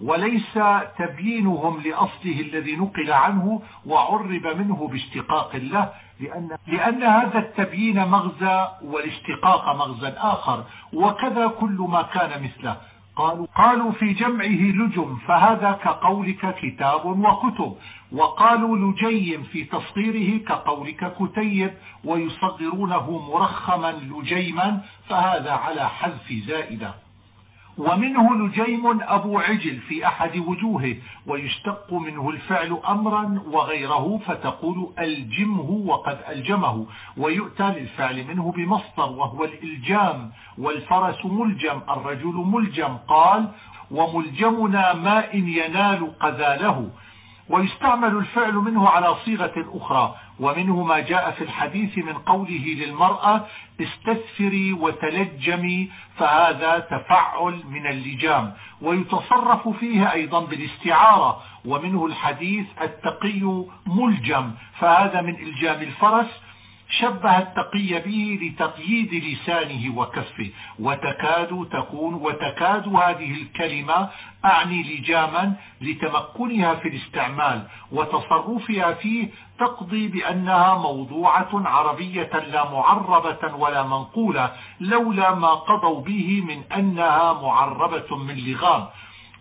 وليس تبيينهم لأصله الذي نقل عنه وعرب منه باشتقاق له لأن, لأن هذا التبيين مغزى والاشتقاق مغزى آخر وكذا كل ما كان مثله. قالوا, قالوا في جمعه لجم فهذا كقولك كتاب وكتب. وقالوا لجيم في تصغيره كقولك كتيب ويصغرونه مرخما لجيما فهذا على حذف زائدة. ومنه لجيم أبو عجل في أحد وجوهه ويشتق منه الفعل أمرا وغيره فتقول ألجمه وقد ألجمه ويؤتى للفعل منه بمصدر وهو الإلجام والفرس ملجم الرجل ملجم قال وملجمنا ماء ينال قذاله ويستعمل الفعل منه على صيغة أخرى ومنه ما جاء في الحديث من قوله للمرأة استثفري وتلجمي فهذا تفعل من اللجام. ويتصرف فيه أيضا بالاستعارة ومنه الحديث التقي ملجم فهذا من إلجام الفرس شبه التقي به لتقييد لسانه وكفه. وتكاد تكون وتكاد هذه الكلمة أعني لجاما لتمكنها في الاستعمال وتصرفها فيه تقضي بأنها موضوعة عربية لا معربة ولا منقولة لولا ما قضوا به من أنها معربة من لغام.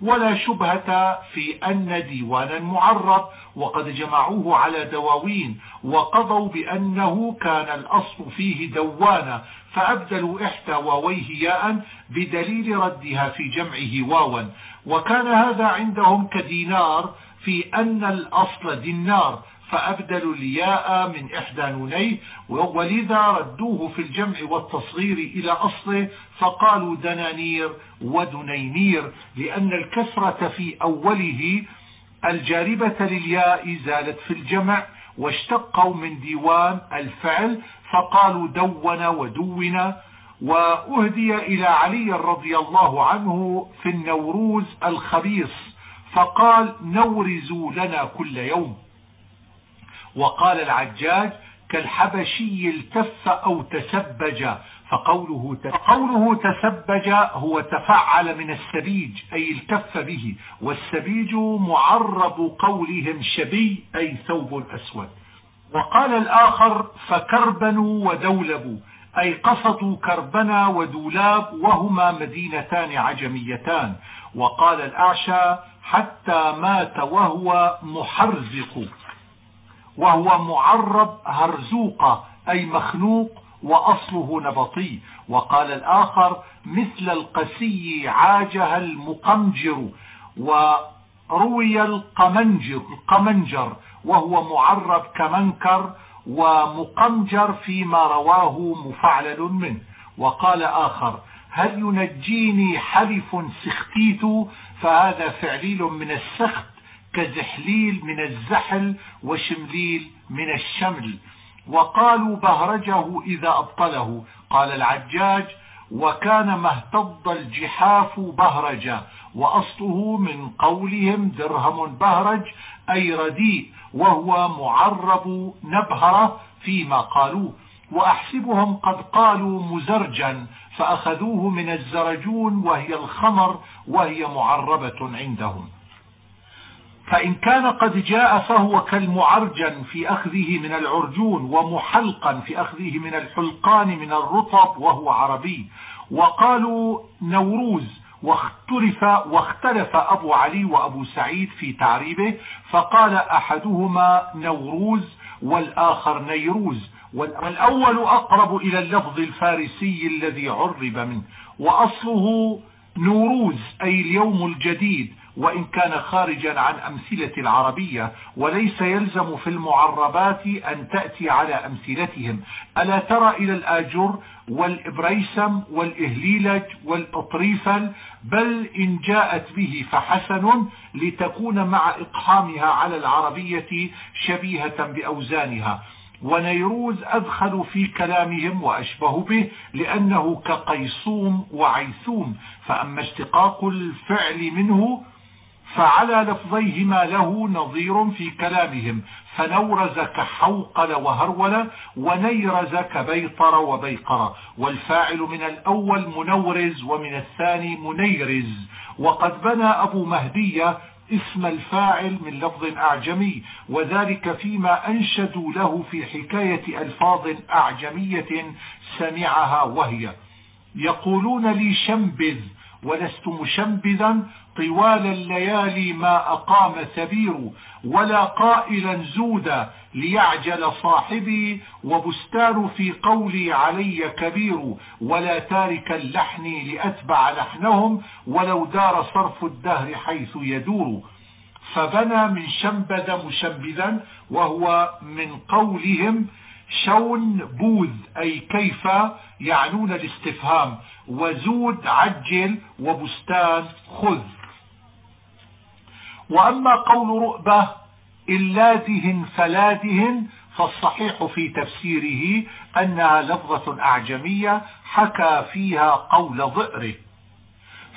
ولا شبهة في أن ديوانا معرب وقد جمعوه على دواوين وقضوا بأنه كان الأصل فيه دوانا فأبدلوا إحدى واويه ياء بدليل ردها في جمعه واوا. وكان هذا عندهم كدينار في أن الأصل دينار فأبدلوا الياء من إحدى نونيه ولذا ردوه في الجمع والتصغير إلى أصله فقالوا دنانير ودنينير لأن الكسرة في أوله الجاربة للياء زالت في الجمع واشتقوا من ديوان الفعل فقالوا دون ودون وأهدي إلى علي رضي الله عنه في النوروز الخبيص فقال نورزوا لنا كل يوم. وقال العجاج كالحبشي التف أو تسبج فقوله قوله تسبج هو تفعل من السبيج أي التف به والسبيج معرب قولهم شبي أي ثوب أسود. وقال الآخر فكربنوا ودولبوا أي قصدوا كربنا ودولاب وهما مدينتان عجميتان. وقال الأعشى حتى مات وهو محرزق وهو معرب هرزوقة أي مخنوق وأصله نبطي. وقال الآخر مثل القسي عاجها المقمجر وروي القمنجر, القمنجر وهو معرب كمنكر ومقمجر فيما رواه مفعلل منه. وقال آخر هل ينجيني حلف سختيت؟ فهذا فعليل من السخت كزحليل من الزحل وشمليل من الشمل. وقالوا بهرجه إذا أبطله. قال العجاج وكان ما اهتض الجحاف بهرجا وأصله من قولهم درهم بهرج أي رديء وهو معرب نبهرة فيما قالوه. وأحسبهم قد قالوا مزرجا فأخذوه من الزرجون وهي الخمر وهي معربة عندهم. فإن كان قد جاء فهو كالمعرجن في أخذه من العرجون ومحلقا في أخذه من الحلقان من الرطب وهو عربي. وقالوا نوروز واختلف, واختلف أبو علي وأبو سعيد في تعريبه فقال أحدهما نوروز والآخر نيروز. والأول أقرب إلى اللفظ الفارسي الذي عرب منه وأصله نوروز أي اليوم الجديد. وإن كان خارجا عن أمثلة العربية وليس يلزم في المعربات أن تأتي على أمثلتهم. ألا ترى إلى الآجر والإبريسم والإهليلج والأطريفل؟ بل إن جاءت به فحسن لتكون مع إقحامها على العربية شبيهة بأوزانها. ونيروز أدخل في كلامهم وأشبه به لأنه كقيصوم وعيثوم. فأما اشتقاق الفعل منه فعلى لفظيهما له نظير في كلامهم فنورز كحوقل وهرول ونيرز كبيطر وبيقر. والفاعل من الأول منورز ومن الثاني منيرز. وقد بنى أبو مهدية اسم الفاعل من لفظ أعجمي وذلك فيما أنشدوا له في حكاية ألفاظ أعجمية سمعها وهي يقولون لي شنبذ ولست مشنبذا طوال الليالي ما أقام ثبير ولا قائلا زودا ليعجل صاحبي وبستان في قولي علي كبير ولا تارك اللحن لأتبع لحنهم ولو دار صرف الدهر حيث يدور. فبنى من شنبذ مشنبذا وهو من قولهم شون بوذ أي كيف يعنون الاستفهام. وزود عجل وبستان خذ. وأما قول رؤبة إلادهن فلادهن فالصحيح في تفسيره أنها لفظة أعجمية حكى فيها قول ضئره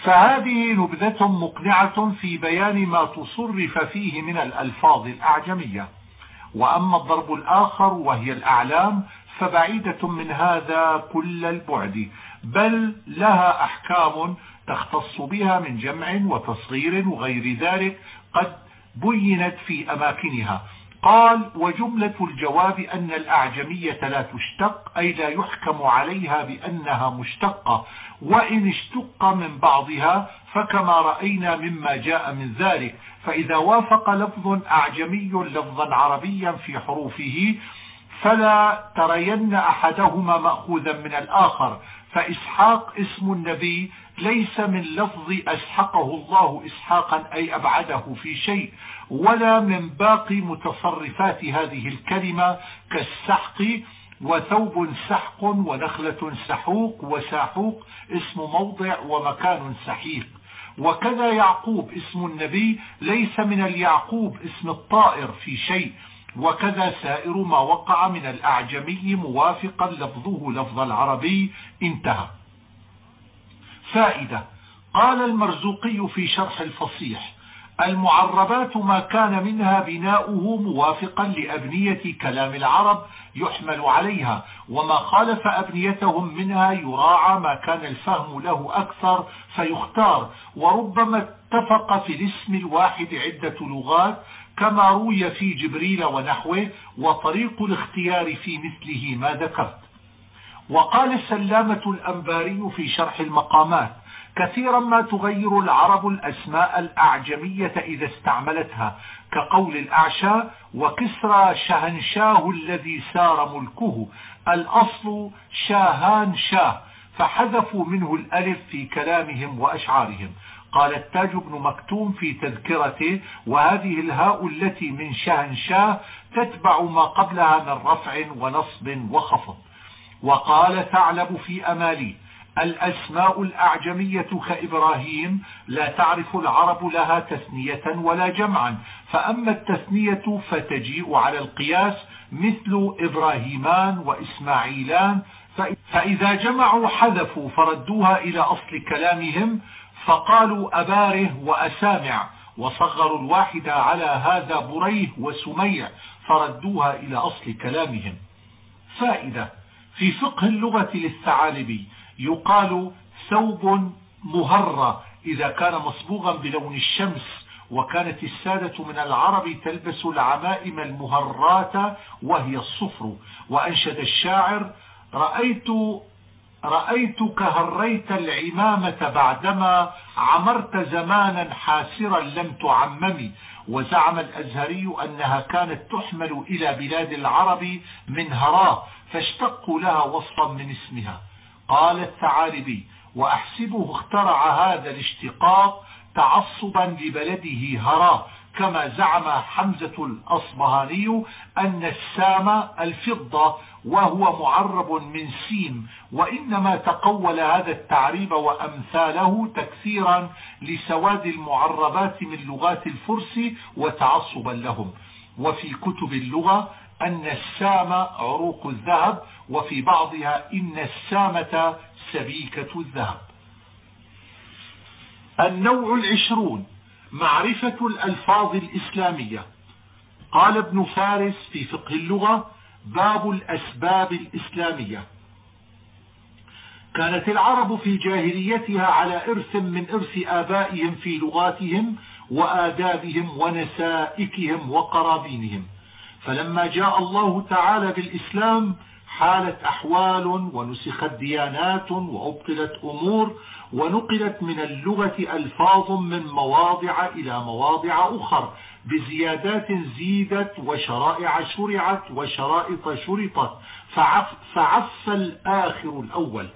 فهذه نبذة مقنعة في بيان ما تصرف فيه من الألفاظ الأعجمية. وأما الضرب الآخر وهي الأعلام فبعيدة من هذا كل البعد بل لها أحكام تختص بها من جمع وتصغير وغير ذلك قد بينت في أماكنها. قال وجملة الجواب أن الأعجمية لا تشتق أي لا يحكم عليها بأنها مشتقة وإن اشتق من بعضها فكما رأينا مما جاء من ذلك. فإذا وافق لفظ أعجمي لفظا عربيا في حروفه فلا ترين أحدهما مأخوذا من الآخر. فإسحاق اسم النبي ليس من لفظ أسحقه الله إسحاقا أي أبعده في شيء ولا من باقي متصرفات هذه الكلمة كالسحق وثوب سحق ونخلة سحوق وساحوق اسم موضع ومكان سحيق. وكذا يعقوب اسم النبي ليس من اليعقوب اسم الطائر في شيء. وكذا سائر ما وقع من الأعجمي موافقا لفظه لفظ العربي انتهى. فائدة قال المرزوقي في شرح الفصيح المعربات ما كان منها بناؤه موافقا لأبنية كلام العرب يحمل عليها وما خالف أبنيتهم منها يراعى ما كان الفهم له أكثر فيختار وربما اتفق في الاسم الواحد عدة لغات كما روي في جبريل ونحوه وطريق الاختيار في مثله ما ذكرت. وقال سلامة الأنباري في شرح المقامات كثيرا ما تغير العرب الأسماء الأعجمية إذا استعملتها كقول الأعشى وكسرى شهنشاه الذي سار ملكه الأصل شاهان شاه فحذفوا منه الألف في كلامهم وأشعارهم. قال التاج بن مكتوم في تذكرته وهذه الهاء التي من شهنشاه تتبع ما قبلها من رفع ونصب وخفض. وقال ثعلب في أمالي الأسماء الأعجمية كإبراهيم لا تعرف العرب لها تثنية ولا جمعا. فأما التثنية فتجيء على القياس مثل إبراهيمان وإسماعيلان فإذا جمعوا حذفوا فردوها إلى أصل كلامهم فقالوا أباره وأسامع وصغروا الواحد على هذا بريه وسميع فردوها إلى أصل كلامهم. فائدة في فقه اللغة للثعالبي يقال ثوب مهرة إذا كان مصبوغا بلون الشمس وكانت السادة من العرب تلبس العمائم المهرات وهي الصفر. وأنشد الشاعر رأيت رأيتك هريت العمامة بعدما عمرت زمانا حاسرا لم تعممي وزعم الأزهري أنها كانت تحمل إلى بلاد العرب من هراء فاشتقوا لها وصفا من اسمها. قال الثعالبي وأحسبه اخترع هذا الاشتقاق تعصبا لبلده هراء. كما زعم حمزة الأصبهاني أن السام الفضة وهو معرب من سين وإنما تقول هذا التعريب وأمثاله تكثيرا لسواد المعربات من لغات الفرس وتعصبا لهم. وفي كتب اللغة أن السام عروق الذهب وفي بعضها إن السامة سبيكة الذهب. النوع العشرون معرفة الألفاظ الإسلامية. قال ابن فارس في فقه اللغة باب الأسباب الإسلامية. كانت العرب في جاهليتها على إرث من إرث آبائهم في لغاتهم وآدابهم ونسائكهم وقرابينهم. فلما جاء الله تعالى بالإسلام حالت أحوال ونسخت ديانات وأبطلت أمور ونقلت من اللغة ألفاظ من مواضع إلى مواضع أخر. بزيادات زيدت وشرائع شرعت وشرائط شرطت. فعف, فعف الآخر الأول.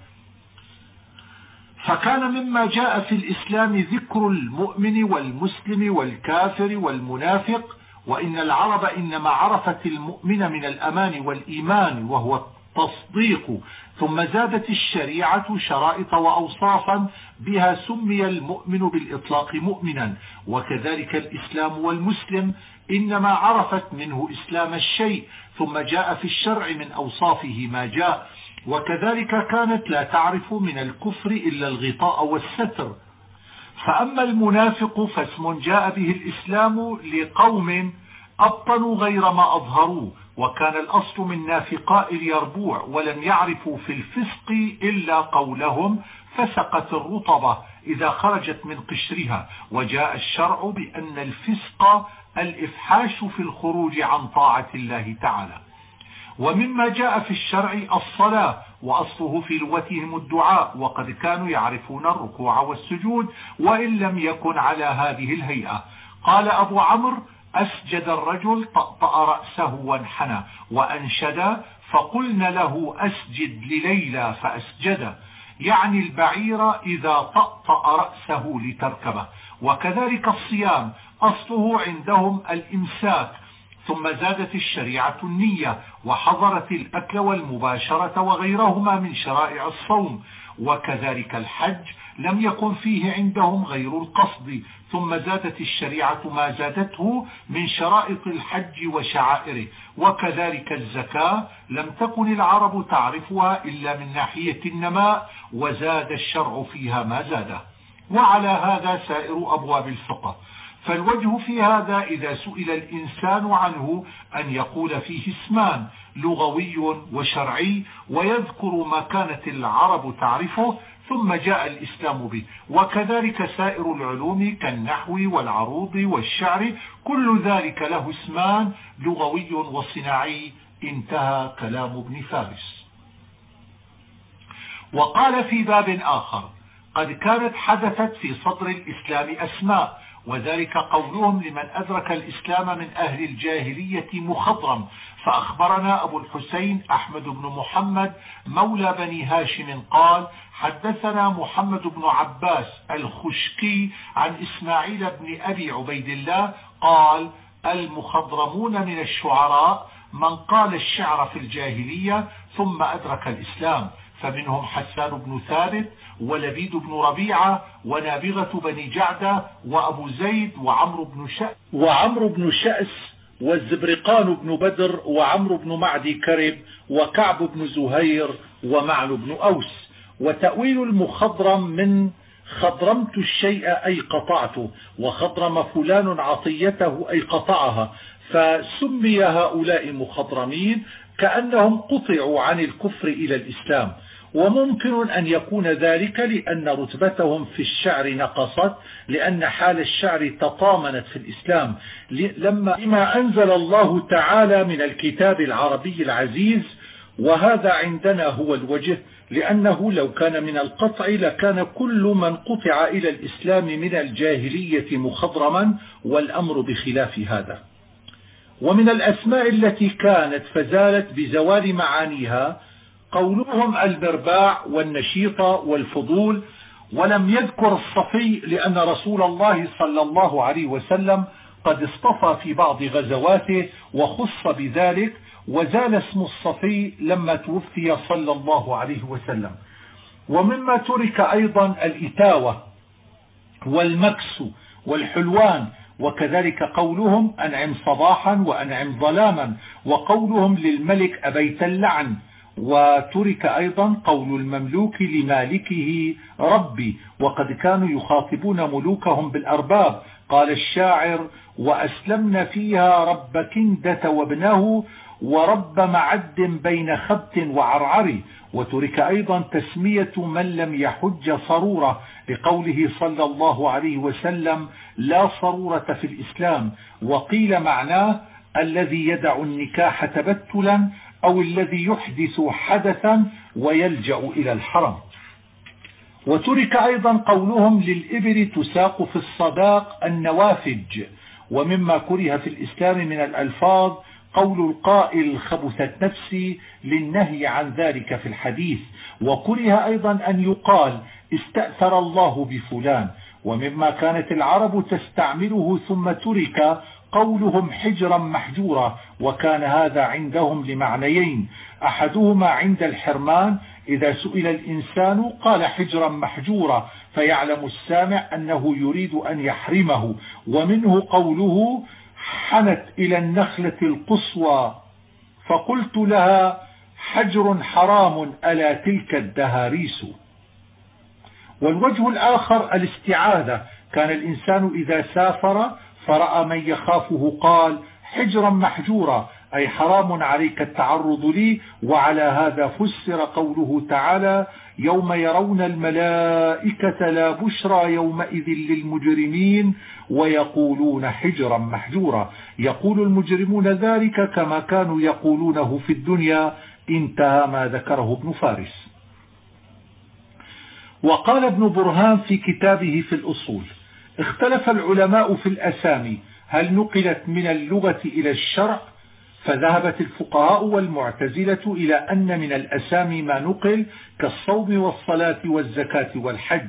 فكان مما جاء في الإسلام ذكر المؤمن والمسلم والكافر والمنافق. وإن العرب إنما عرفت المؤمن من الأمان والإيمان وهو التصديق ثم زادت الشريعة شرائط وأوصافا بها سمي المؤمن بالإطلاق مؤمنا. وكذلك الإسلام والمسلم إنما عرفت منه إسلام الشيء ثم جاء في الشرع من أوصافه ما جاء. وكذلك كانت لا تعرف من الكفر إلا الغطاء والستر فأما المنافق فاسم جاء به الإسلام لقوم أبطنوا غير ما أظهروا وكان الأصل من نافقاء اليربوع ولم يعرفوا في الفسق إلا قولهم فسقت الرطبة إذا خرجت من قشرها وجاء الشرع بأن الفسق الإفحاش في الخروج عن طاعة الله تعالى. ومما جاء في الشرع الصلاة وأصله في لغتهم الدعاء وقد كانوا يعرفون الركوع والسجود وإن لم يكن على هذه الهيئة. قال أبو عمرو أسجد الرجل طأطأ رأسه وانحنى وأنشد فقلنا له أسجد لليلى فأسجد. يعني البعير إذا طأطأ رأسه لتركبه. وكذلك الصيام أصله عندهم الإمساك ثم زادت الشريعة النية وحضرت الأكل والمباشرة وغيرهما من شرائع الصوم وكذلك الحج لم يكن فيه عندهم غير القصد. ثم زادت الشريعة ما زادته من شرائط الحج وشعائره. وكذلك الزكاة لم تكن العرب تعرفها إلا من ناحية النماء وزاد الشرع فيها ما زاده. وعلى هذا سائر أبواب الفقه. فالوجه في هذا إذا سئل الإنسان عنه أن يقول فيه اسمان لغوي وشرعي ويذكر ما كانت العرب تعرفه ثم جاء الإسلام به. وكذلك سائر العلوم كالنحو والعروض والشعر كل ذلك له اسمان لغوي وصناعي. انتهى كلام ابن فارس. وقال في باب آخر قد كانت حدثت في صدر الإسلام أسماء وذلك قولهم لمن أدرك الإسلام من أهل الجاهلية مخضرم. فأخبرنا أبو الحسين أحمد بن محمد مولى بني هاشم قال حدثنا محمد بن عباس الخشكي عن إسماعيل بن أبي عبيد الله قال المخضرمون من الشعراء من قال الشعر في الجاهلية ثم أدرك الإسلام. فمنهم حسان بن ثابت ولبيد بن ربيعة ونابغة بني جعدة وأبو زيد وعمرو بن شأس وعمرو بن شأس والزبرقان بن بدر وعمرو بن معدي كرب وكعب بن زهير ومعن بن أوس. وتأويل المخضرم من خضرمت الشيء أي قطعته وخضرم فلان عطيته أي قطعها. فسمي هؤلاء مخضرمين كأنهم قطعوا عن الكفر إلى الإسلام. وممكن أن يكون ذلك لأن رتبتهم في الشعر نقصت لأن حال الشعر تطامنت في الإسلام. لما لما أنزل الله تعالى من الكتاب العربي العزيز وهذا عندنا هو الوجه لأنه لو كان من القطع لكان كل من قطع إلى الإسلام من الجاهلية مخضرما والأمر بخلاف هذا. ومن الأسماء التي كانت فزالت بزوال معانيها قولهم البرباع والنشيط والفضول ولم يذكر الصفي لأن رسول الله صلى الله عليه وسلم قد اصطفى في بعض غزواته وخص بذلك وزال اسم الصفي لما توفي صلى الله عليه وسلم. ومما ترك أيضا الإتاوة والمكس والحلوان وكذلك قولهم أنعم صباحا وأنعم ظلاما وقولهم للملك أبيت اللعن وترك أيضا قول المملوك لمالكه ربي وقد كانوا يخاطبون ملوكهم بالأرباب. قال الشاعر وأسلمنا فيها رب كندة وابنه ورب معد بين خبت وعرعر وترك أيضا تسمية من لم يحج صرورة لقوله صلى الله عليه وسلم لا صرورة في الإسلام. وقيل معناه الذي يدع النكاح تبتلا أو الذي يحدث حدثا ويلجأ إلى الحرم. وترك أيضا قولهم للإبل تساق في الصداق النوافج ومما كره في الإسلام من الألفاظ قول القائل خبثت نفسي للنهي عن ذلك في الحديث. وكره أيضا أن يقال استأثر الله بفلان ومما كانت العرب تستعمله ثم ترك قولهم حجرا محجورا وكان هذا عندهم لمعنيين. أحدهما عند الحرمان إذا سئل الإنسان قال حجرا محجورا فيعلم السامع أنه يريد أن يحرمه. ومنه قوله حنت إلى النخلة القصوى فقلت لها حجر حرام ألا تلك الدهاريس؟ والوجه الآخر الاستعاذة. كان الإنسان إذا سافر فرأى من يخافه قال حجرا محجورا أي حرام عليك التعرض لي. وعلى هذا فسر قوله تعالى يوم يرون الملائكة لا بشرى يومئذ للمجرمين ويقولون حجرا محجورا يقول المجرمون ذلك كما كانوا يقولونه في الدنيا انتهى ما ذكره ابن فارس. وقال ابن برهان في كتابه في الأصول اختلف العلماء في الأسامي. هل نقلت من اللغة إلى الشرع؟ فذهبت الفقهاء والمعتزلة إلى أن من الأسامي ما نقل كالصوم والصلاة والزكاة والحج.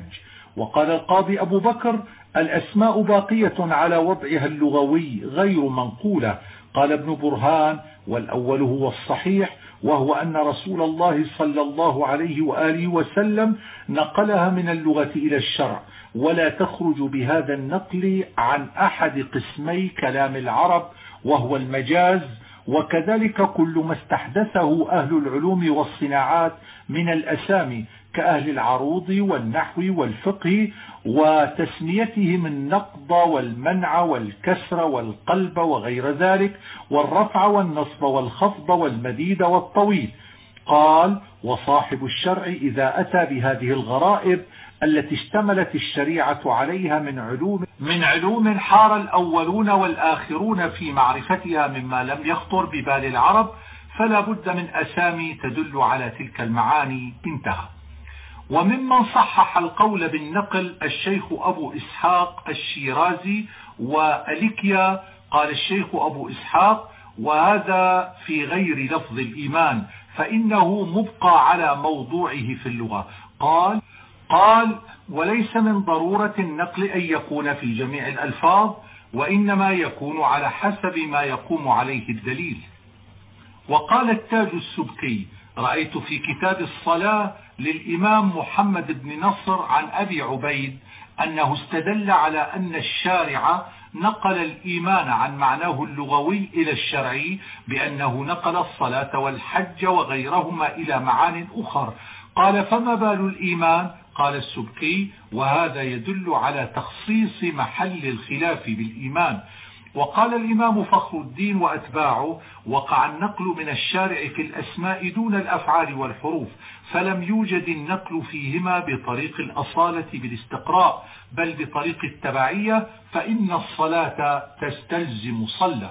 وقال القاضي أبو بكر الأسماء باقية على وضعها اللغوي غير منقولة. قال ابن برهان والأول هو الصحيح وهو أن رسول الله صلى الله عليه وآله وسلم نقلها من اللغة إلى الشرع. ولا تخرج بهذا النقل عن أحد قسمي كلام العرب وهو المجاز وكذلك كل ما استحدثه أهل العلوم والصناعات من الأسامي كأهل العروض والنحو والفقه وتسميتهم النقض والمنع والكسر والقلب وغير ذلك والرفع والنصب والخفض والمديد والطويل. قال وصاحب الشرع إذا أتى بهذه الغرائب التي اشتملت الشريعة عليها من علوم من علوم حار الأولون والآخرون في معرفتها مما لم يخطر ببال العرب فلا بد من أسامي تدل على تلك المعاني انتهى. وممن صحح القول بالنقل الشيخ أبو إسحاق الشيرازي وأليكيا قال الشيخ أبو إسحاق وهذا في غير لفظ الإيمان فإنه مبقى على موضوعه في اللغة. قال قال وليس من ضرورة النقل أن يكون في جميع الألفاظ وإنما يكون على حسب ما يقوم عليه الدليل. وقال التاج السبكي رأيت في كتاب الصلاة للإمام محمد بن نصر عن أبي عبيد أنه استدل على أن الشارع نقل الإيمان عن معناه اللغوي إلى الشرعي بأنه نقل الصلاة والحج وغيرهما إلى معان أخر. قال فما بال الإيمان قال السبكي وهذا يدل على تخصيص محل الخلاف بالإيمان. وقال الإمام فخر الدين وأتباعه وقع النقل من الشارع في الأسماء دون الأفعال والحروف فلم يوجد النقل فيهما بطريق الأصالة بالاستقراء بل بطريق التبعية فإن الصلاة تستلزم صلى.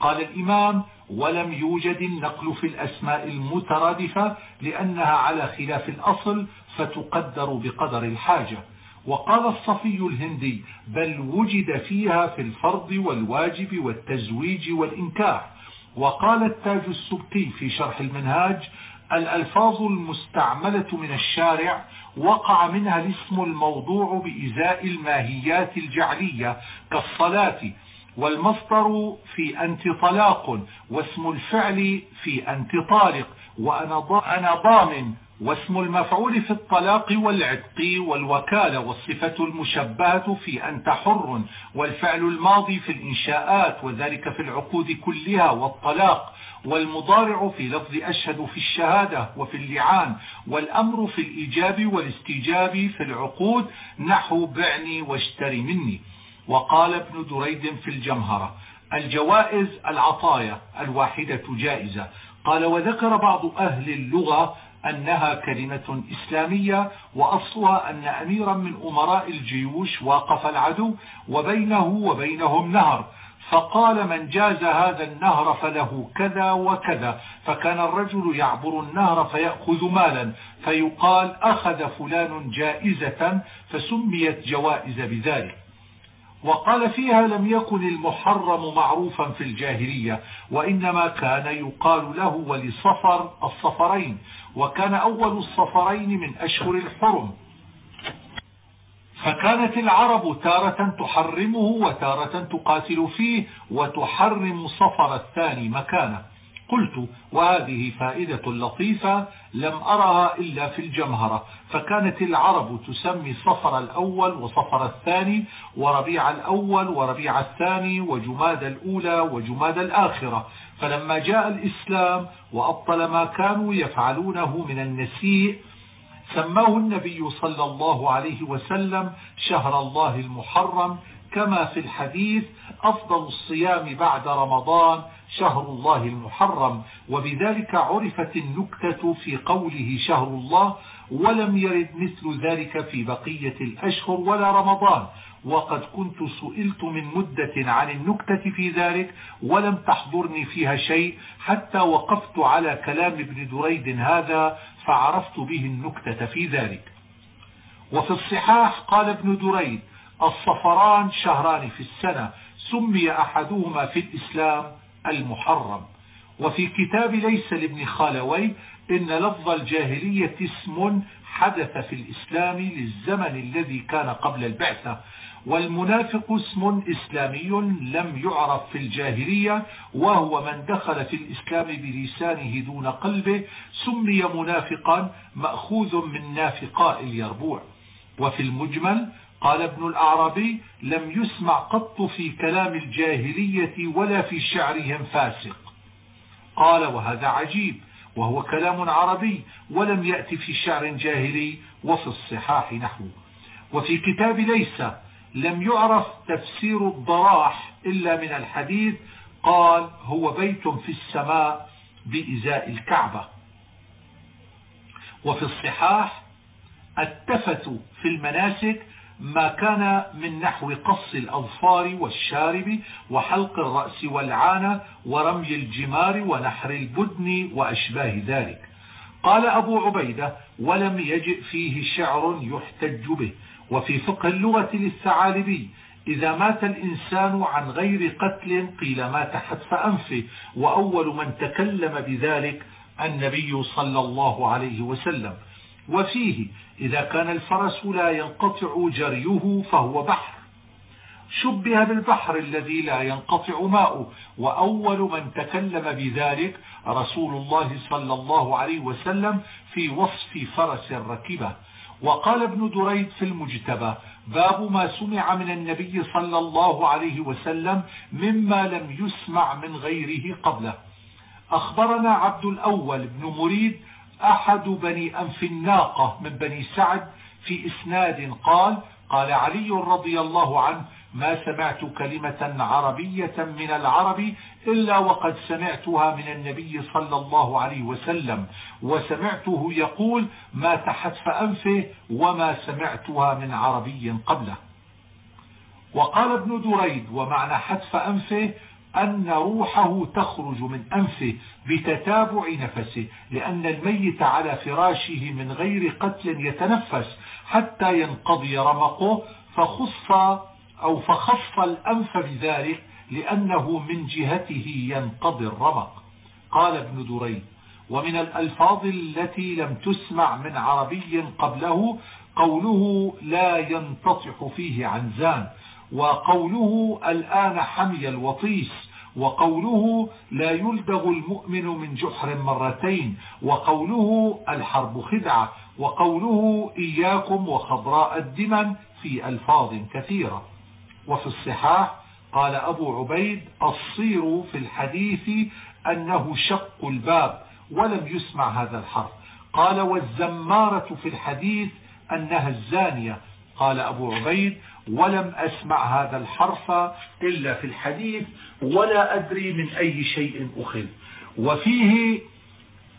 قال الإمام ولم يوجد النقل في الأسماء المترادفة لأنها على خلاف الأصل فتقدر بقدر الحاجة. وقال الصفي الهندي بل وجد فيها في الفرض والواجب والتزويج والإنكاح وقال التاج السبكي في شرح المنهاج الألفاظ المستعملة من الشارع وقع منها الاسم الموضوع بإزاء الماهيات الجعلية كالصلاة والمصدر في أنت طلاق واسم الفعل في أنت طالق وأنا ضامن. واسم المفعول في الطلاق والعتق والوكالة والصفة المشبهة في أنت حر والفعل الماضي في الإنشاءات وذلك في العقود كلها والطلاق والمضارع في لفظ أشهد في الشهادة وفي اللعان والأمر في الإيجاب والاستيجاب في العقود نحو بعني واشتري مني. وقال ابن دريد في الجمهرة الجوائز العطايا الواحدة جائزة. قال وذكر بعض أهل اللغة أنها كلمة إسلامية وأصلها أن أميرا من أمراء الجيوش واقف العدو وبينه وبينهم نهر. فقال من جاز هذا النهر فله كذا وكذا. فكان الرجل يعبر النهر فيأخذ مالا فيقال أخذ فلان جائزة فسميت جوائز بذلك. وقال فيها لم يكن المحرم معروفا في الجاهلية وإنما كان يقال له ولصفر الصفرين. وكان أول الصفرين من أشهر الحرم. فكانت العرب تارة تحرمه وتارة تقاتل فيه وتحرم صفر الثاني مكانه. قلت وهذه فائدة لطيفة لم أرها إلا في الجمهرة. فكانت العرب تسمي صفر الأول وصفر الثاني وربيع الأول وربيع الثاني وجماد الأولى وجماد الآخرة. فلما جاء الإسلام وأبطل ما كانوا يفعلونه من النسيء سماه النبي صلى الله عليه وسلم شهر الله المحرم كما في الحديث أفضل الصيام بعد رمضان شهر الله المحرم. وبذلك عرفت النكتة في قوله شهر الله ولم يرد مثل ذلك في بقية الأشهر ولا رمضان وقد كنت سئلت من مدة عن النكتة في ذلك ولم تحضرني فيها شيء حتى وقفت على كلام ابن دريد هذا فعرفت به النكتة في ذلك. وفي الصحاح قال ابن دريد الصفران شهران في السنة سمي أحدهما في الإسلام المحرم. وفي كتاب ليس لابن خالوي إن لفظ الجاهلية اسم حدث في الإسلام للزمن الذي كان قبل البعثة. والمنافق اسم إسلامي لم يعرف في الجاهلية وهو من دخل في الإسلام بلسانه دون قلبه سمي منافقا مأخوذ من نافقاء اليربوع. وفي المجمل قال ابن الأعرابي لم يسمع قط في كلام الجاهلية ولا في شعرهم فاسق قال وهذا عجيب وهو كلام عربي ولم يأتي في شعر جاهلي وفي الصحاح نحو وفي كتاب ليس لم يعرف تفسير الضراح إلا من الحديث قال هو بيت في السماء بإزاء الكعبة. وفي الصحاح التفت في المناسك ما كان من نحو قص الأظفار والشارب وحلق الرأس والعانة ورمي الجمار ونحر البدن وأشباه ذلك. قال أبو عبيدة ولم يجئ فيه شعر يحتج به. وفي فقه اللغة للثعالبي إذا مات الإنسان عن غير قتل قيل مات حتف أنفه. وأول من تكلم بذلك النبي صلى الله عليه وسلم. وفيه إذا كان الفرس لا ينقطع جريه فهو بحر. شبه بالبحر الذي لا ينقطع ماؤه. وأول من تكلم بذلك رسول الله صلى الله عليه وسلم في وصف فرس ركبه وقال ابن دريد في المجتبى باب ما سمع من النبي صلى الله عليه وسلم مما لم يسمع من غيره قبله. أخبرنا عبد الأول بن مريد أحد بني أنف الناقة من بني سعد في إسناد قال قال علي رضي الله عنه ما سمعت كلمة عربية من العرب إلا وقد سمعتها من النبي صلى الله عليه وسلم وسمعته يقول ما تحتف أنفه وما سمعتها من عربي قبله. وقال ابن دريد ومعنى حتف أنفه أن روحه تخرج من أنفه بتتابع نفسه لأن الميت على فراشه من غير قتل يتنفس حتى ينقضي رمقه فخص أو فخص الأنف بذلك لأنه من جهته ينقضي الرمق. قال ابن دريد ومن الألفاظ التي لم تسمع من عربي قبله قوله لا ينتطح فيه عنزان وقوله الآن حمي الوطيس وقوله لا يلدغ المؤمن من جحر مرتين وقوله الحرب خدعة وقوله إياكم وخضراء الدمن في ألفاظ كثيرة. وفي الصحاح قال أبو عبيد الصير في الحديث أنه شق الباب ولم يسمع هذا الحرف. قال والزمارة في الحديث أنها الزانية. قال أبو عبيد ولم أسمع هذا الحرف إلا في الحديث ولا أدري من أي شيء أخذ وفيه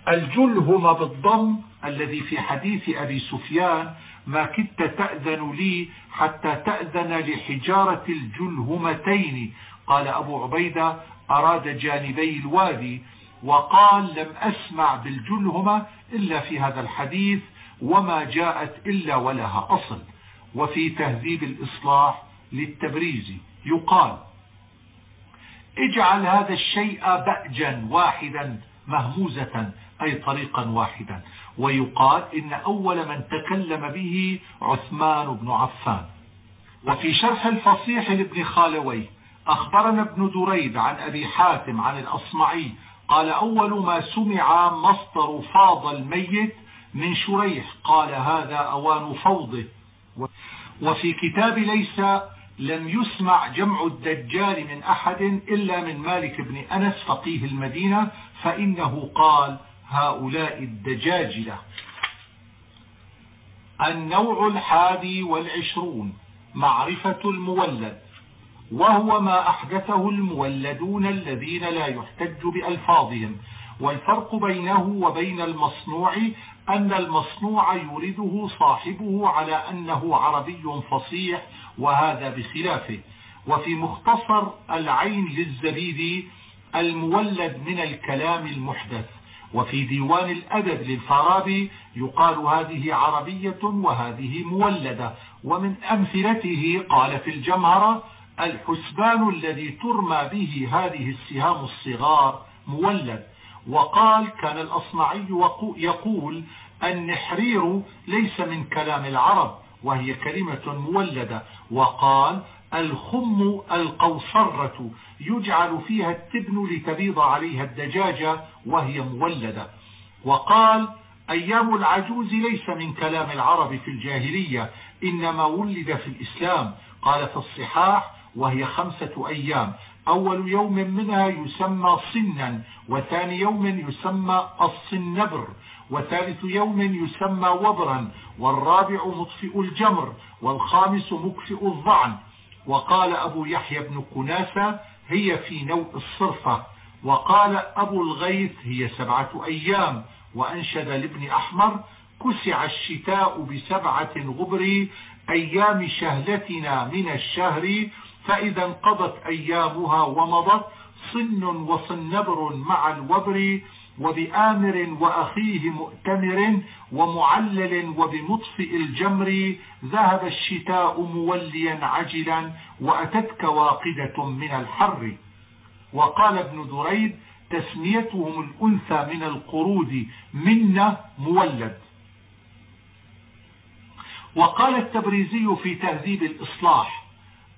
الجلهم بالضم الذي في حديث أبي سفيان ما كدت تأذن لي حتى تأذن لحجارة الجلهمتين. قال أبو عبيدة أراد جانبي الوادي. وقال لم أسمع بالجلهمة إلا في هذا الحديث وما جاءت إلا ولها أصل. وفي تهذيب الإصلاح للتبريز يقال اجعل هذا الشيء بأجا واحدا مهموزة أي طريقا واحدا. ويقال إن أول من تكلم به عثمان بن عفان. وفي شرح الفصيح لابن خالوي أخبرنا ابن دريد عن أبي حاتم عن الأصمعي قال أول ما سمع مصدر فاض الميت من شريح قال هذا أوان فوضه. وفي كتاب ليس لم يسمع جمع الدجال من أحد إلا من مالك بن أنس فقيه المدينة فإنه قال هؤلاء الدجاجلة النوع الحادي والعشرون معرفة المولد وهو ما أحدثه المولدون الذين لا يحتج بألفاظهم. والفرق بينه وبين المصنوع أن المصنوع يريده صاحبه على أنه عربي فصيح وهذا بخلافه. وفي مختصر العين للزبيدي المولد من الكلام المحدث. وفي ديوان الأدب للفارابي يقال هذه عربية وهذه مولدة. ومن أمثلته قال في الجمهرة الحسبان الذي ترمى به هذه السهام الصغار مولد. وقال كان الأصمعي يقول النحرير ليس من كلام العرب وهي كلمة مولدة. وقال الخم القوصرة يجعل فيها التبن لتبيض عليها الدجاجة وهي مولدة. وقال أيام العجوز ليس من كلام العرب في الجاهلية إنما ولد في الإسلام. قال في الصحاح وهي خمسة أيام. أول يوم منها يسمى صنا وثاني يوم يسمى الصنبر وثالث يوم يسمى وبرا والرابع مطفئ الجمر والخامس مكفئ الظعن وقال أبو يحيى بن كناسة هي في نوء الصرفة وقال أبو الغيث هي سبعة أيام وأنشد لابن أحمر كسع الشتاء بسبعة غبر أيام شهلتنا من الشهر فإذا انقضت أيامها ومضت صن وصنبر مع الوبر وبآمر وأخيه مؤتمر ومعلل وبمطفئ الجمر ذهب الشتاء موليا عجلا وأتتك واقدة من الحر. وقال ابن دريد تسميتهم الأنثى من القرود منا مولد. وقال التبريزي في تهذيب الإصلاح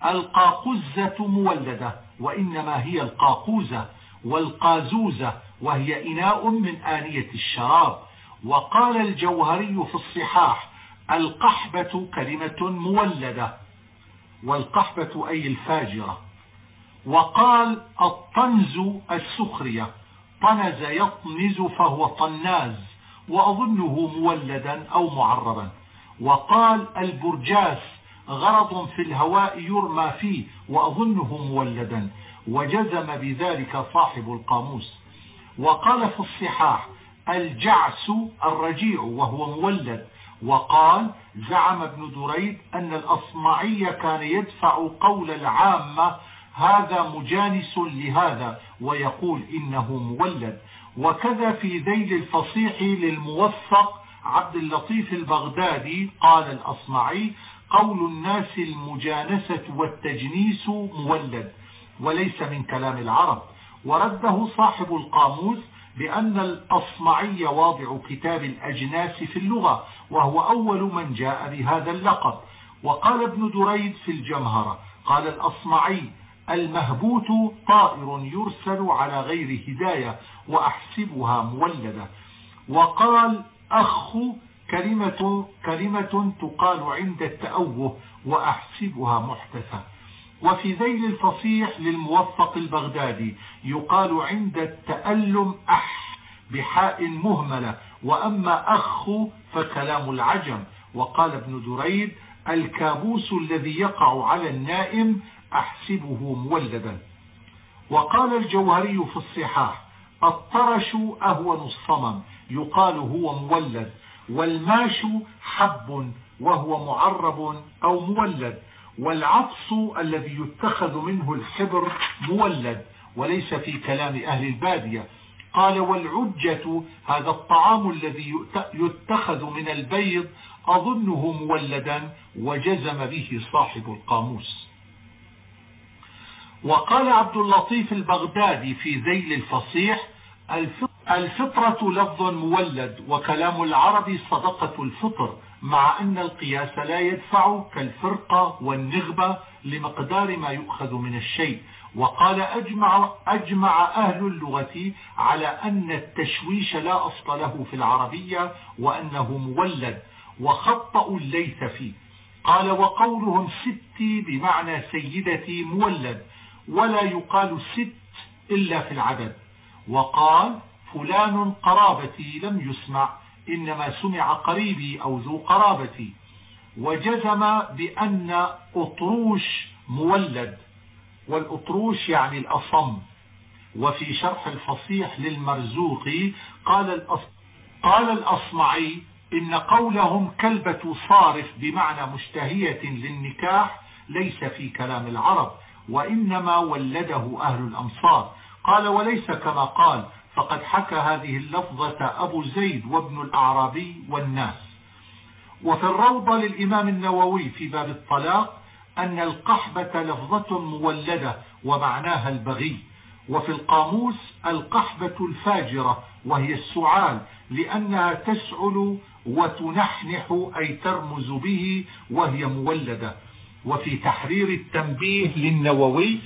القاقزة مولدة وإنما هي القاقوزة والقازوزة وهي إناء من آنية الشراب. وقال الجوهري في الصحاح القحبة كلمة مولدة والقحبة أي الفاجرة. وقال الطنز السخرية طنز يطنز فهو طناز وأظنه مولدا أو معربا. وقال البرجاس غرض في الهواء يرمى فيه وأظنه مولدا. وجزم بذلك صاحب القاموس. وقال في الصحاح الجعس الرجيع وهو مولد. وقال زعم ابن دريد أن الأصمعي كان يدفع قول العامة هذا مجانس لهذا ويقول إنه مولد. وكذا في ذيل الفصيح للموفق عبد اللطيف البغدادي قال الأصمعي قول الناس المجانسة والتجنيس مولد وليس من كلام العرب. ورده صاحب القاموس بأن الأصمعي واضع كتاب الأجناس في اللغة وهو أول من جاء بهذا اللقب. وقال ابن دريد في الجمهرة قال الأصمعي المهبوت طائر يرسل على غير هداية وأحسبها مولدة. وقال أخ كلمة, كلمة تقال عند التأوه وأحسبها محدثة. وفي ذيل الفصيح للموفق البغدادي يقال عند التألم أح بحاء مهملة وأما أخ فكلام العجم. وقال ابن دريد الكابوس الذي يقع على النائم أحسبه مولدا. وقال الجوهري في الصحاح الطرش أهون الصمم يقال هو مولد والماش حب وهو معرب أو مولد. والعطس الذي يتخذ منه الحبر مولد وليس في كلام أهل البادية. قال والعجة هذا الطعام الذي يتخذ من البيض أظنه مولدا وجزم به صاحب القاموس. وقال عبد اللطيف البغدادي في ذيل الفصيح الفطرة لفظ مولد وكلام العرب صدقة الفطر مع أن القياس لا يدفع كالفرقة والنغبة لمقدار ما يؤخذ من الشيء. وقال أجمع, أجمع أهل اللغة على أن التشويش لا أصل له في العربية وأنه مولد وخطأوا الليث فيه. قال وقولهم ستي بمعنى سيدتي مولد ولا يقال ست إلا في العدد. وقال فلان قرابتي لم يسمع إنما سمع قريبي أو ذو قرابتي وجزم بأن أطروش مولد والأطروش يعني الأصم. وفي شرح الفصيح للمرزوقي قال, الأص... قال الأصمعي إن قولهم كلبة صارف بمعنى مشتهية للنكاح ليس في كلام العرب وإنما ولده أهل الأمصار. قال وليس كما قال فقد حكى هذه اللفظة أبو زيد وابن الأعرابي والناس. وفي الروضة للإمام النووي في باب الطلاق أن القحبة لفظة مولدة ومعناها البغي وفي القاموس القحبة الفاجرة وهي السعال لأنها تسعل وتنحنح أي ترمز به وهي مولدة. وفي تحرير التنبيه للنووي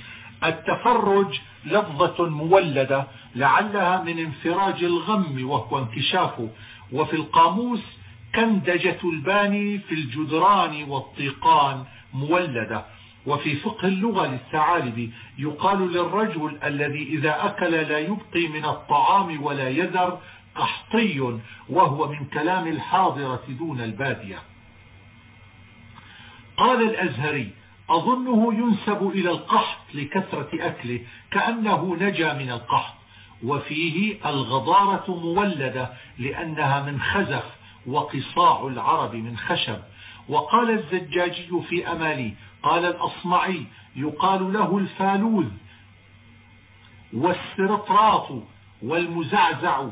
التفرج لفظة مولدة لعلها من انفراج الغم وهو انكشافه وفي القاموس كندجة الباني في الجدران والطيقان مولدة. وفي فقه اللغة للثعالب يقال للرجل الذي إذا أكل لا يبقي من الطعام ولا يذر قحطي وهو من كلام الحاضرة دون البادية. قال الأزهري أظنه ينسب إلى القحط لكثرة أكله كأنه نجا من القحط. وفيه الغضارة مولدة لأنها من خزف وقصاع العرب من خشب. وقال الزجاجي في أمالي قال الأصمعي يقال له الفالوذ والسرطراط والمزعزع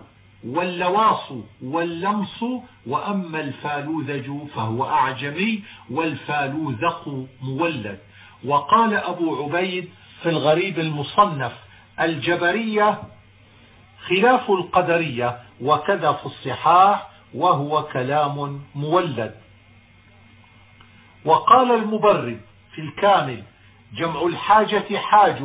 واللواص واللمص وأما الفالوذج فهو أعجمي والفالوذق مولد. وقال أبو عبيد في الغريب المصنف الجبرية خلاف القدرية وكذا في الصحاح وهو كلام مولد. وقال المبرد في الكامل جمع الحاجة حاج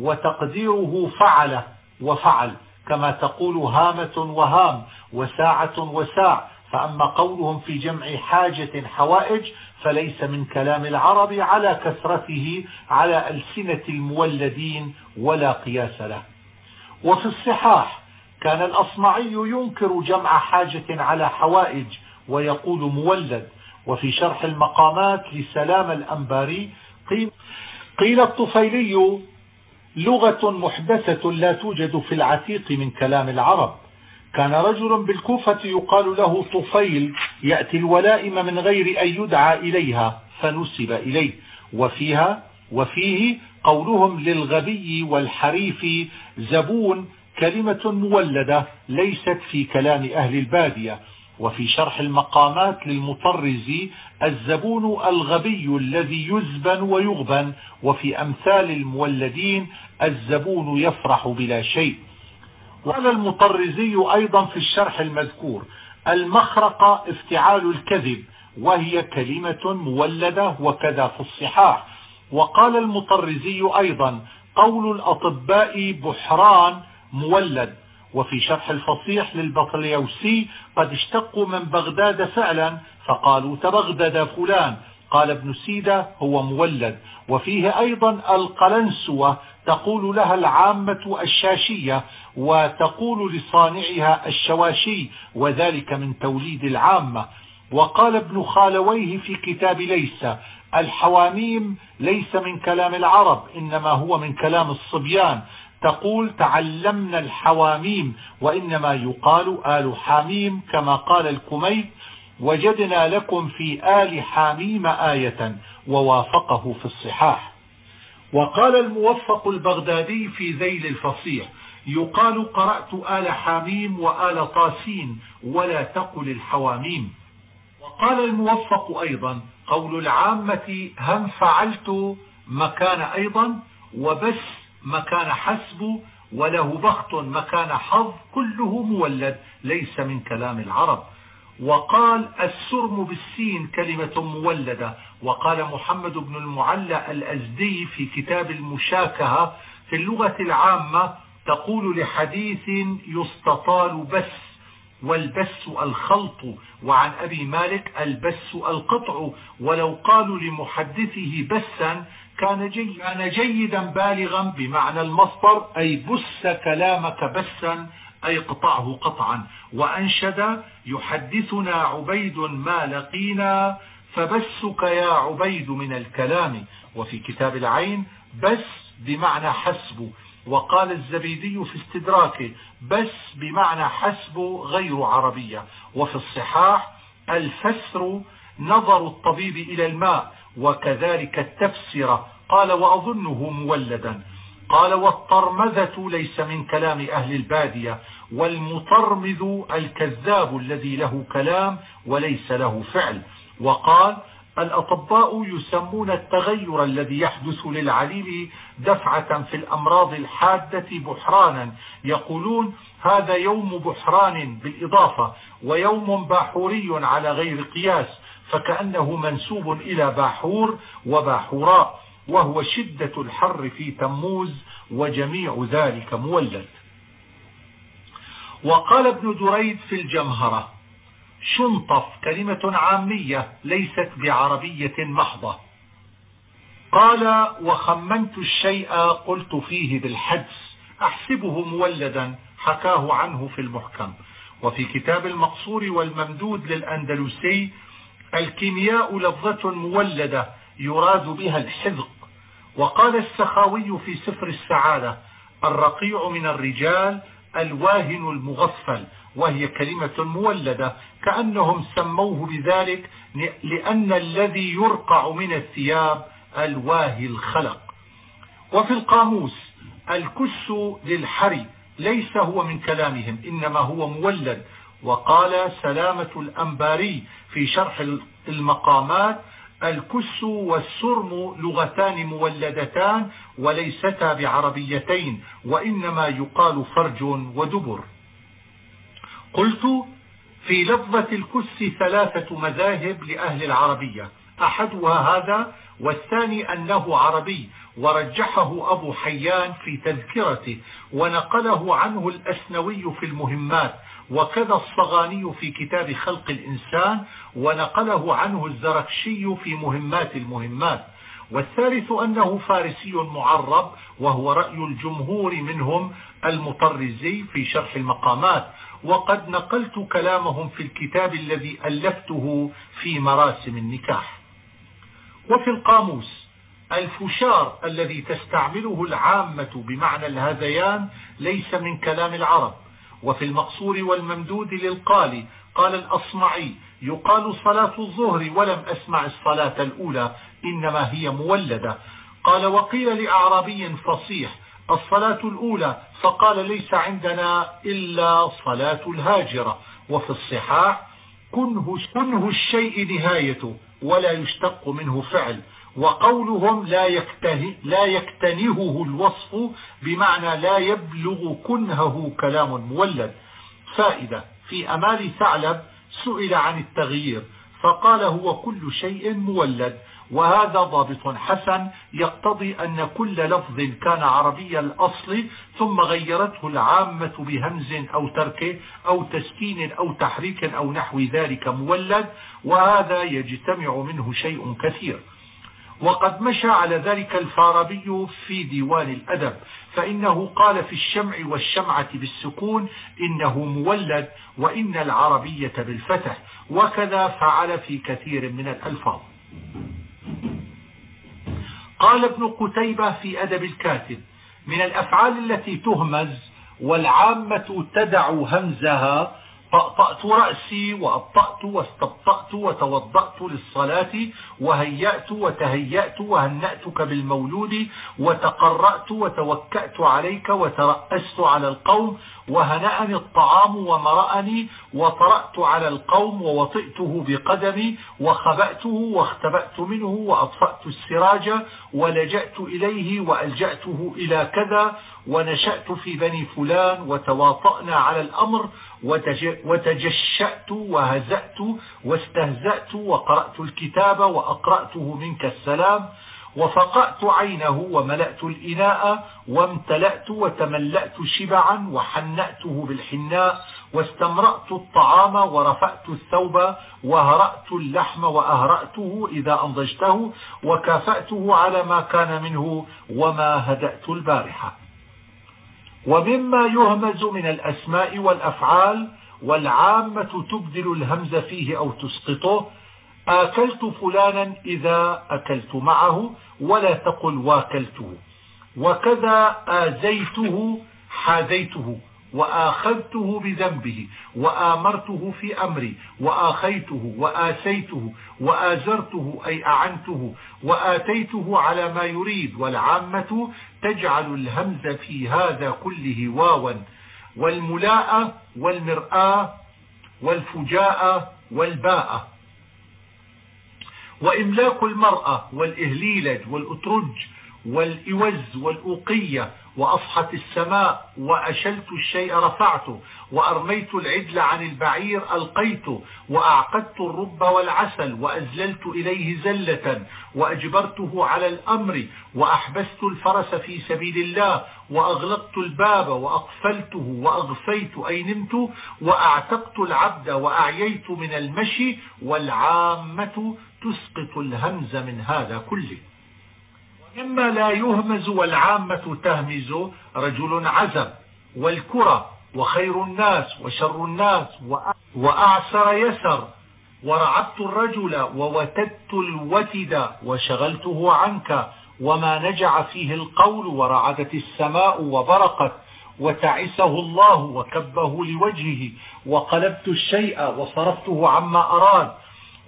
وتقديره فعل وفعل كما تقول هامة وهام وساعة وساع. فأما قولهم في جمع حاجة حوائج فليس من كلام العرب على كثرته على ألسنة المولدين ولا قياس له. وفي الصحاح كان الأصمعي ينكر جمع حاجة على حوائج ويقول مولد وفي شرح المقامات لسلام الأنباري قيل, قيل الطفيلي لغة محدثة لا توجد في العتيق من كلام العرب. كان رجل بالكوفة يقال له طفيل يأتي الولائم من غير أن يدعى إليها فنسب إليه وفيها وفيه قولهم للغبي والحريف زبون كلمة مولدة ليست في كلام أهل البادية. وفي شرح المقامات للمطرز الزبون الغبي الذي يزبن ويغبن وفي أمثال المولدين الزبون يفرح بلا شيء. وقال المطرزي أيضا في الشرح المذكور المخرقة افتعال الكذب وهي كلمة مولدة وكذا في الصحاح. وقال المطرزي أيضا قول الأطباء بحران مولد. وفي شرح الفصيح للبطليوسي قد اشتقوا من بغداد فعلا فقالوا تبغدد فلان. قال ابن سيدة هو مولد. وفيه أيضا القلنسوة تقول لها العامة الشاشية وتقول لصانعها الشواشي وذلك من توليد العامة. وقال ابن خالويه في كتاب ليس الحواميم ليس من كلام العرب إنما هو من كلام الصبيان. تقول تعلمنا الحواميم وإنما يقال آل حاميم كما قال الكميت. وجدنا لكم في آل حاميم آية ووافقه في الصحاح. وقال الموفق البغدادي في ذيل الفصيح يقال قرأت آل حاميم وآل طاسين ولا تقل الحواميم وقال الموفق أيضا قول العامة هم فعلت مكان أيضا وبس مكان حسب وله بخت مكان حظ كله مولد ليس من كلام العرب. وقال السرم بالسين كلمة مولدة. وقال محمد بن المعلى الأزدي في كتاب المشاكهة في اللغة العامة تقول لحديث يستطال بس والبس الخلط وعن أبي مالك البس القطع ولو قالوا لمحدثه بسا كان, جي كان جيدا بالغا بمعنى المصدر أي بس كلامك بسا أي قطعه قطعا. وأنشد يحدثنا عبيد ما لقينا فبسك يا عبيد من الكلام. وفي كتاب العين بس بمعنى حسب. وقال الزبيدي في استدراكه بس بمعنى حسب غير عربية وفي الصحاح الفسر نظر الطبيب إلى الماء وكذلك التفسرة قال وأظنه مولدا قال والطرمذة ليس من كلام أهل البادية والمطرمذ الكذاب الذي له كلام وليس له فعل وقال الأطباء يسمون التغير الذي يحدث للعليل دفعة في الأمراض الحادة بحرانا. يقولون هذا يوم بحران بالإضافة ويوم باحوري على غير قياس فكأنه منسوب إلى باحور وباحوراء وهو شدة الحر في تموز وجميع ذلك مولد. وقال ابن دريد في الجمهرة شنطف كلمة عامية ليست بعربية محضة. قال وخمنت الشيء قلت فيه بالحدس. أحسبه مولدا حكاه عنه في المحكم. وفي كتاب المقصور والممدود للأندلسي الكيمياء لفظة مولدة يراد بها الحذق. وقال السخاوي في سفر السعادة الرقيع من الرجال الواهن المغفل. وهي كلمة مولدة كأنهم سموه بذلك لأن الذي يرقع من الثياب الواهي الخلق. وفي القاموس الكس للحري ليس هو من كلامهم إنما هو مولد. وقال سلامة الأنباري في شرح المقامات الكس والسرم لغتان مولدتان وليستا بعربيتين وإنما يقال فرج ودبر. قلت في لفظة الكس ثلاثة مذاهب لأهل العربية. أحدها هذا والثاني أنه عربي ورجحه أبو حيان في تذكرته ونقله عنه الأسنوي في المهمات وكذا الصغاني في كتاب خلق الإنسان ونقله عنه الزركشي في مهمات المهمات. والثالث أنه فارسي معرب وهو رأي الجمهور منهم المطرزي في شرح المقامات. وقد نقلت كلامهم في الكتاب الذي ألفته في مراسم النكاح. وفي القاموس الفشار الذي تستعمله العامة بمعنى الهذيان ليس من كلام العرب. وفي المقصور والممدود للقال قال الأصمعي يقال صلاة الظهر ولم أسمع الصلاة الأولى إنما هي مولدة. قال وقيل لأعرابي فصيح الصلاة الأولى. فقال ليس عندنا إلا صلاة الهاجرة. وفي الصحاح كنه, كنه الشيء نهايته ولا يشتق منه فعل. وقولهم لا, لا يكتنهه الوصف بمعنى لا يبلغ كنهه كلام مولد. فائدة في أمال ثعلب سئل عن التغيير فقال هو كل شيء مولد. وهذا ضابط حسن يقتضي أن كل لفظ كان عربي الأصل ثم غيرته العامة بهمز أو ترك أو تسكين أو تحريك أو نحو ذلك مولد وهذا يجتمع منه شيء كثير. وقد مشى على ذلك الفارابي في ديوان الأدب فإنه قال في الشمع والشمعة بالسكون إنه مولد وإن العربية بالفتح وكذا فعل في كثير من الألفاظ. قال ابن قتيبة في أدب الكاتب من الأفعال التي تهمز والعامة تدع همزها طأطأت رأسي وأبطأت واستبطأت وتوضأت للصلاة وهيأت وتهيأت وهنأتك بالمولود وتقرأت وتوكأت عليك وترأست على القوم وهنأني الطعام ومرأني وطرأت على القوم ووطئته بقدمي وخبأته واختبأت منه وأطفأت السراج ولجأت إليه وألجأته إلى كذا ونشأت في بني فلان وتواطأنا على الأمر وتجشأت وهزأت واستهزأت وقرأت الكتاب وأقرأته منك السلام وفقأت عينه وملأت الإناء وامتلأت وتملأت شبعا وحنأته بالحناء واستمرأت الطعام ورفأت الثوب وهرأت اللحم وأهرأته إذا أنضجته وكافأته على ما كان منه وما هدأت البارحة ومما يهمز من الأسماء والأفعال والعامة تبدل الهمز فيه أو تسقطه آكلت فلانا إذا أكلت معه ولا تقل واكلته. وكذا آزيته حاذيته وآخذته بذنبه وآمرته في أمري وآخيته وآسيته وآزرته أي أعنته وآتيته على ما يريد والعامة تجعل الهمز في هذا كله واوا والملاءة والمرآة والفجاءة والباءة وإملاك المرأة والإهليلج والأترج والإوز والأوقية وأصحت السماء وأشلت الشيء رفعته وأرميت العدل عن البعير ألقيته وأعقدت الرب والعسل وأزللت إليه زلة وأجبرته على الأمر وأحبست الفرس في سبيل الله وأغلقت الباب وأقفلته وأغفيت أي نمت وأعتقت العبد وأعييت من المشي والعامة تسقط الهمز من هذا كله. مما لا يهمز والعامة تهمز رجل عزب والكرة وخير الناس وشر الناس وأعسر يسر. ورعبت الرجل ووتدت الوتد وشغلته عنك وما نجع فيه القول ورعدت السماء وبرقت وتعسه الله وكبه لوجهه وقلبت الشيء وصرفته عما أراد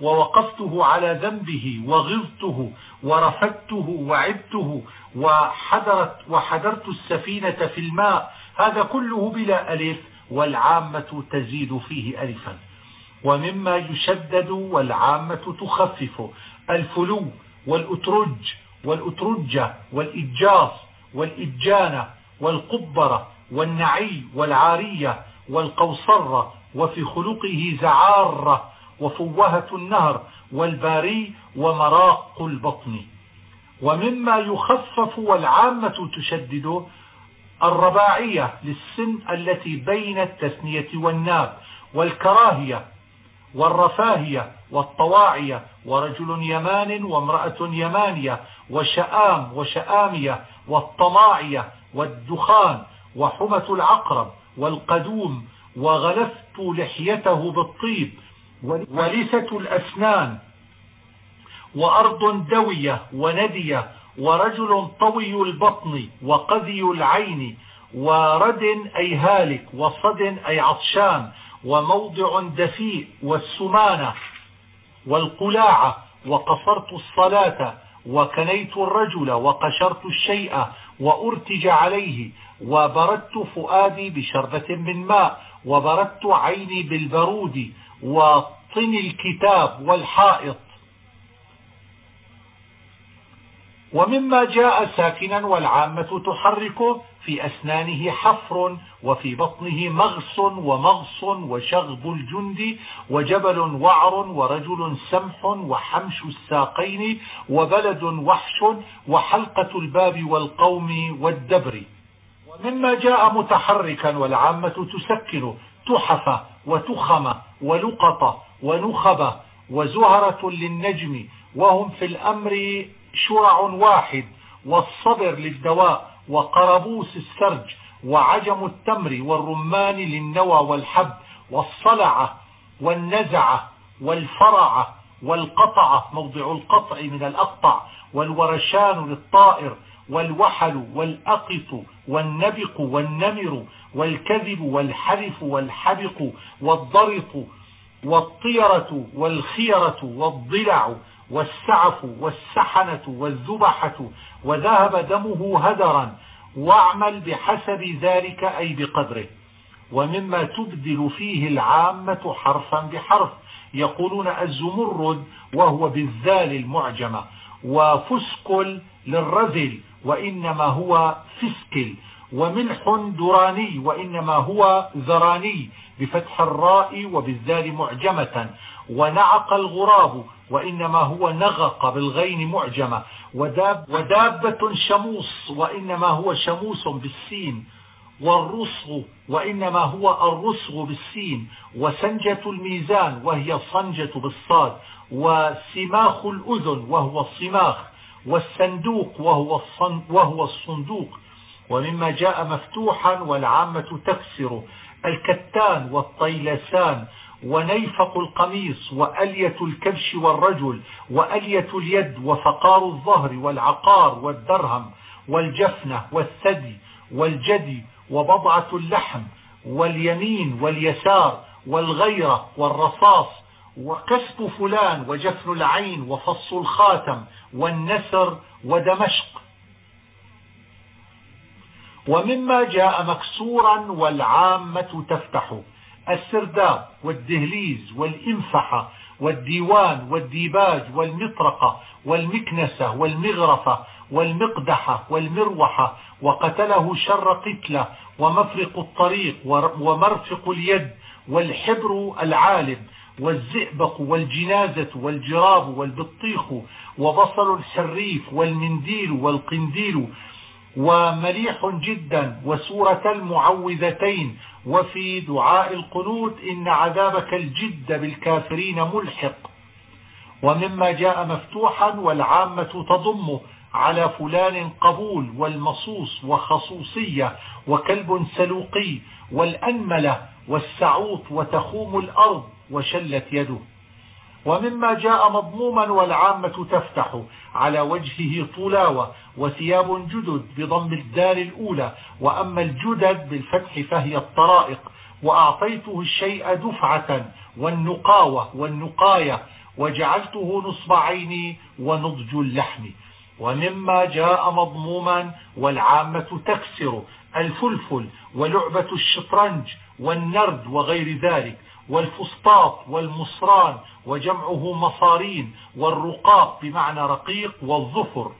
ووقفته على ذنبه وغضته ورفدته وعبته وحدرت, وحدرت السفينة في الماء. هذا كله بلا ألف والعامة تزيد فيه ألفا. ومما يشدد والعامة تخفف. الفلو والأترج والأترجة والإجاص والإجانة والقبرة والنعي والعارية والقوصرة وفي خلقه زعارة وفوهة النهر والباري ومراق البطن. ومما يخفف والعامة تشدد الرباعية للسن التي بين التثنية والناب والكراهية والرفاهية والطواعية ورجل يمان وامرأة يمانية وشآم وشآمية والطماعية والدخان وحمة العقرب والقدوم وغلفت لحيته بالطيب ولسة الأسنان. وأرض دوية وندية ورجل طوي البطن وقذي العين ورد أي هالك وصد أي عطشان وموضع دفيء والسمانة والقلاعة وقصرت الصلاة وكنيت الرجل وقشرت الشيء وأرتج عليه وبردت فؤادي بشربة من ماء وبردت عيني بالبرود وطن الكتاب والحائط. ومما جاء ساكنا والعامة تحركه في أسنانه حفر وفي بطنه مغص ومغص وشغب الجند وجبل وعر ورجل سمح وحمش الساقين وبلد وحش وحلقة الباب والقوم والدبر. ومما جاء متحركا والعامة تسكنه تحف وتخم. ولقط ونخب وزهرة للنجم وهم في الأمر شرع واحد والصبر للدواء وقربوس السرج وعجم التمر والرمان للنوى والحب والصلعة والنزعة والفرعة والقطعة موضع القطع من الأقطع والورشان للطائر والوحل والأقط والنبق والنمر والكذب والحلف والحبق والضرط والطيرة والخيرة والضلع والسعف والسحنة والذبحة وذهب دمه هدرا واعمل بحسب ذلك أي بقدره ومما تبدل فيه العامة حرفا بحرف يقولون الزمرد وهو بالذال المعجمة وفسكل للرذل وإنما هو فسكل وملح دراني وإنما هو ذراني بفتح الراء وبالذال معجمة ونعق الغراب وإنما هو نغق بالغين معجمة وداب ودابة شموس وإنما هو شموس بالسين والرصغ وإنما هو الرصغ بالسين وسنجة الميزان وهي الصنجة بالصاد وسماخ الأذن وهو الصماخ والصندوق وهو, وهو الصندوق. ومما جاء مفتوحا والعامة تكسر. الكتان والطيلسان ونيفق القميص وألية الكبش والرجل وألية اليد وفقار الظهر والعقار والدرهم والجفنة والثدي والجدي وبضعة اللحم واليمين واليسار والغيرة والرصاص وكسب فلان وجفن العين وفص الخاتم والنسر ودمشق. ومما جاء مكسورا والعامة تفتح. السرداب والدهليز والإنفحة والديوان والديباج والمطرقة والمكنسة والمغرفة والمقدحة والمروحة وقتله شر قتلة ومفرق الطريق ومرفق اليد والحبر العالم. والزئبق والجنازة والجراب والبطيخ وبصل الحريف والمنديل والقنديل ومليح جدا وسورة المعوذتين وفي دعاء القنوت إن عذابك الجد بالكافرين ملحق ومما جاء مفتوحا والعامة تضمه على فلان قبول والمصوص وخصوصية وكلب سلوقي والأنملة والسعوط وتخوم الأرض وشلت يده. ومما جاء مضموما والعامة تفتح على وجهه طلاوة وثياب جدد بضم الدال الأولى. وأما الجدد بالفتح فهي الطرائق. وأعطيته الشيء دفعة والنقاوة والنقاية. وجعلته نصب عيني ونضج اللحم. ومما جاء مضموما والعامة تكسر. الفلفل ولعبة الشطرنج والنرد وغير ذلك. والفسطاط والمصران وجمعه مصارين والرقاق بمعنى رقيق والظفر.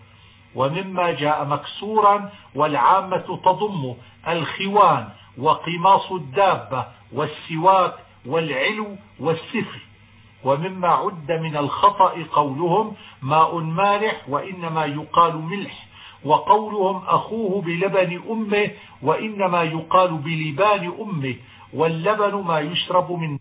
ومما جاء مكسورا والعامة تضم الخوان وقماص الدابة والسواك والعلو والسفر. ومما عد من الخطأ قولهم ماء مالح وإنما يقال ملح. وقولهم أخوه بلبن أمه وإنما يقال بلبان أمه. واللبن ما يشرب من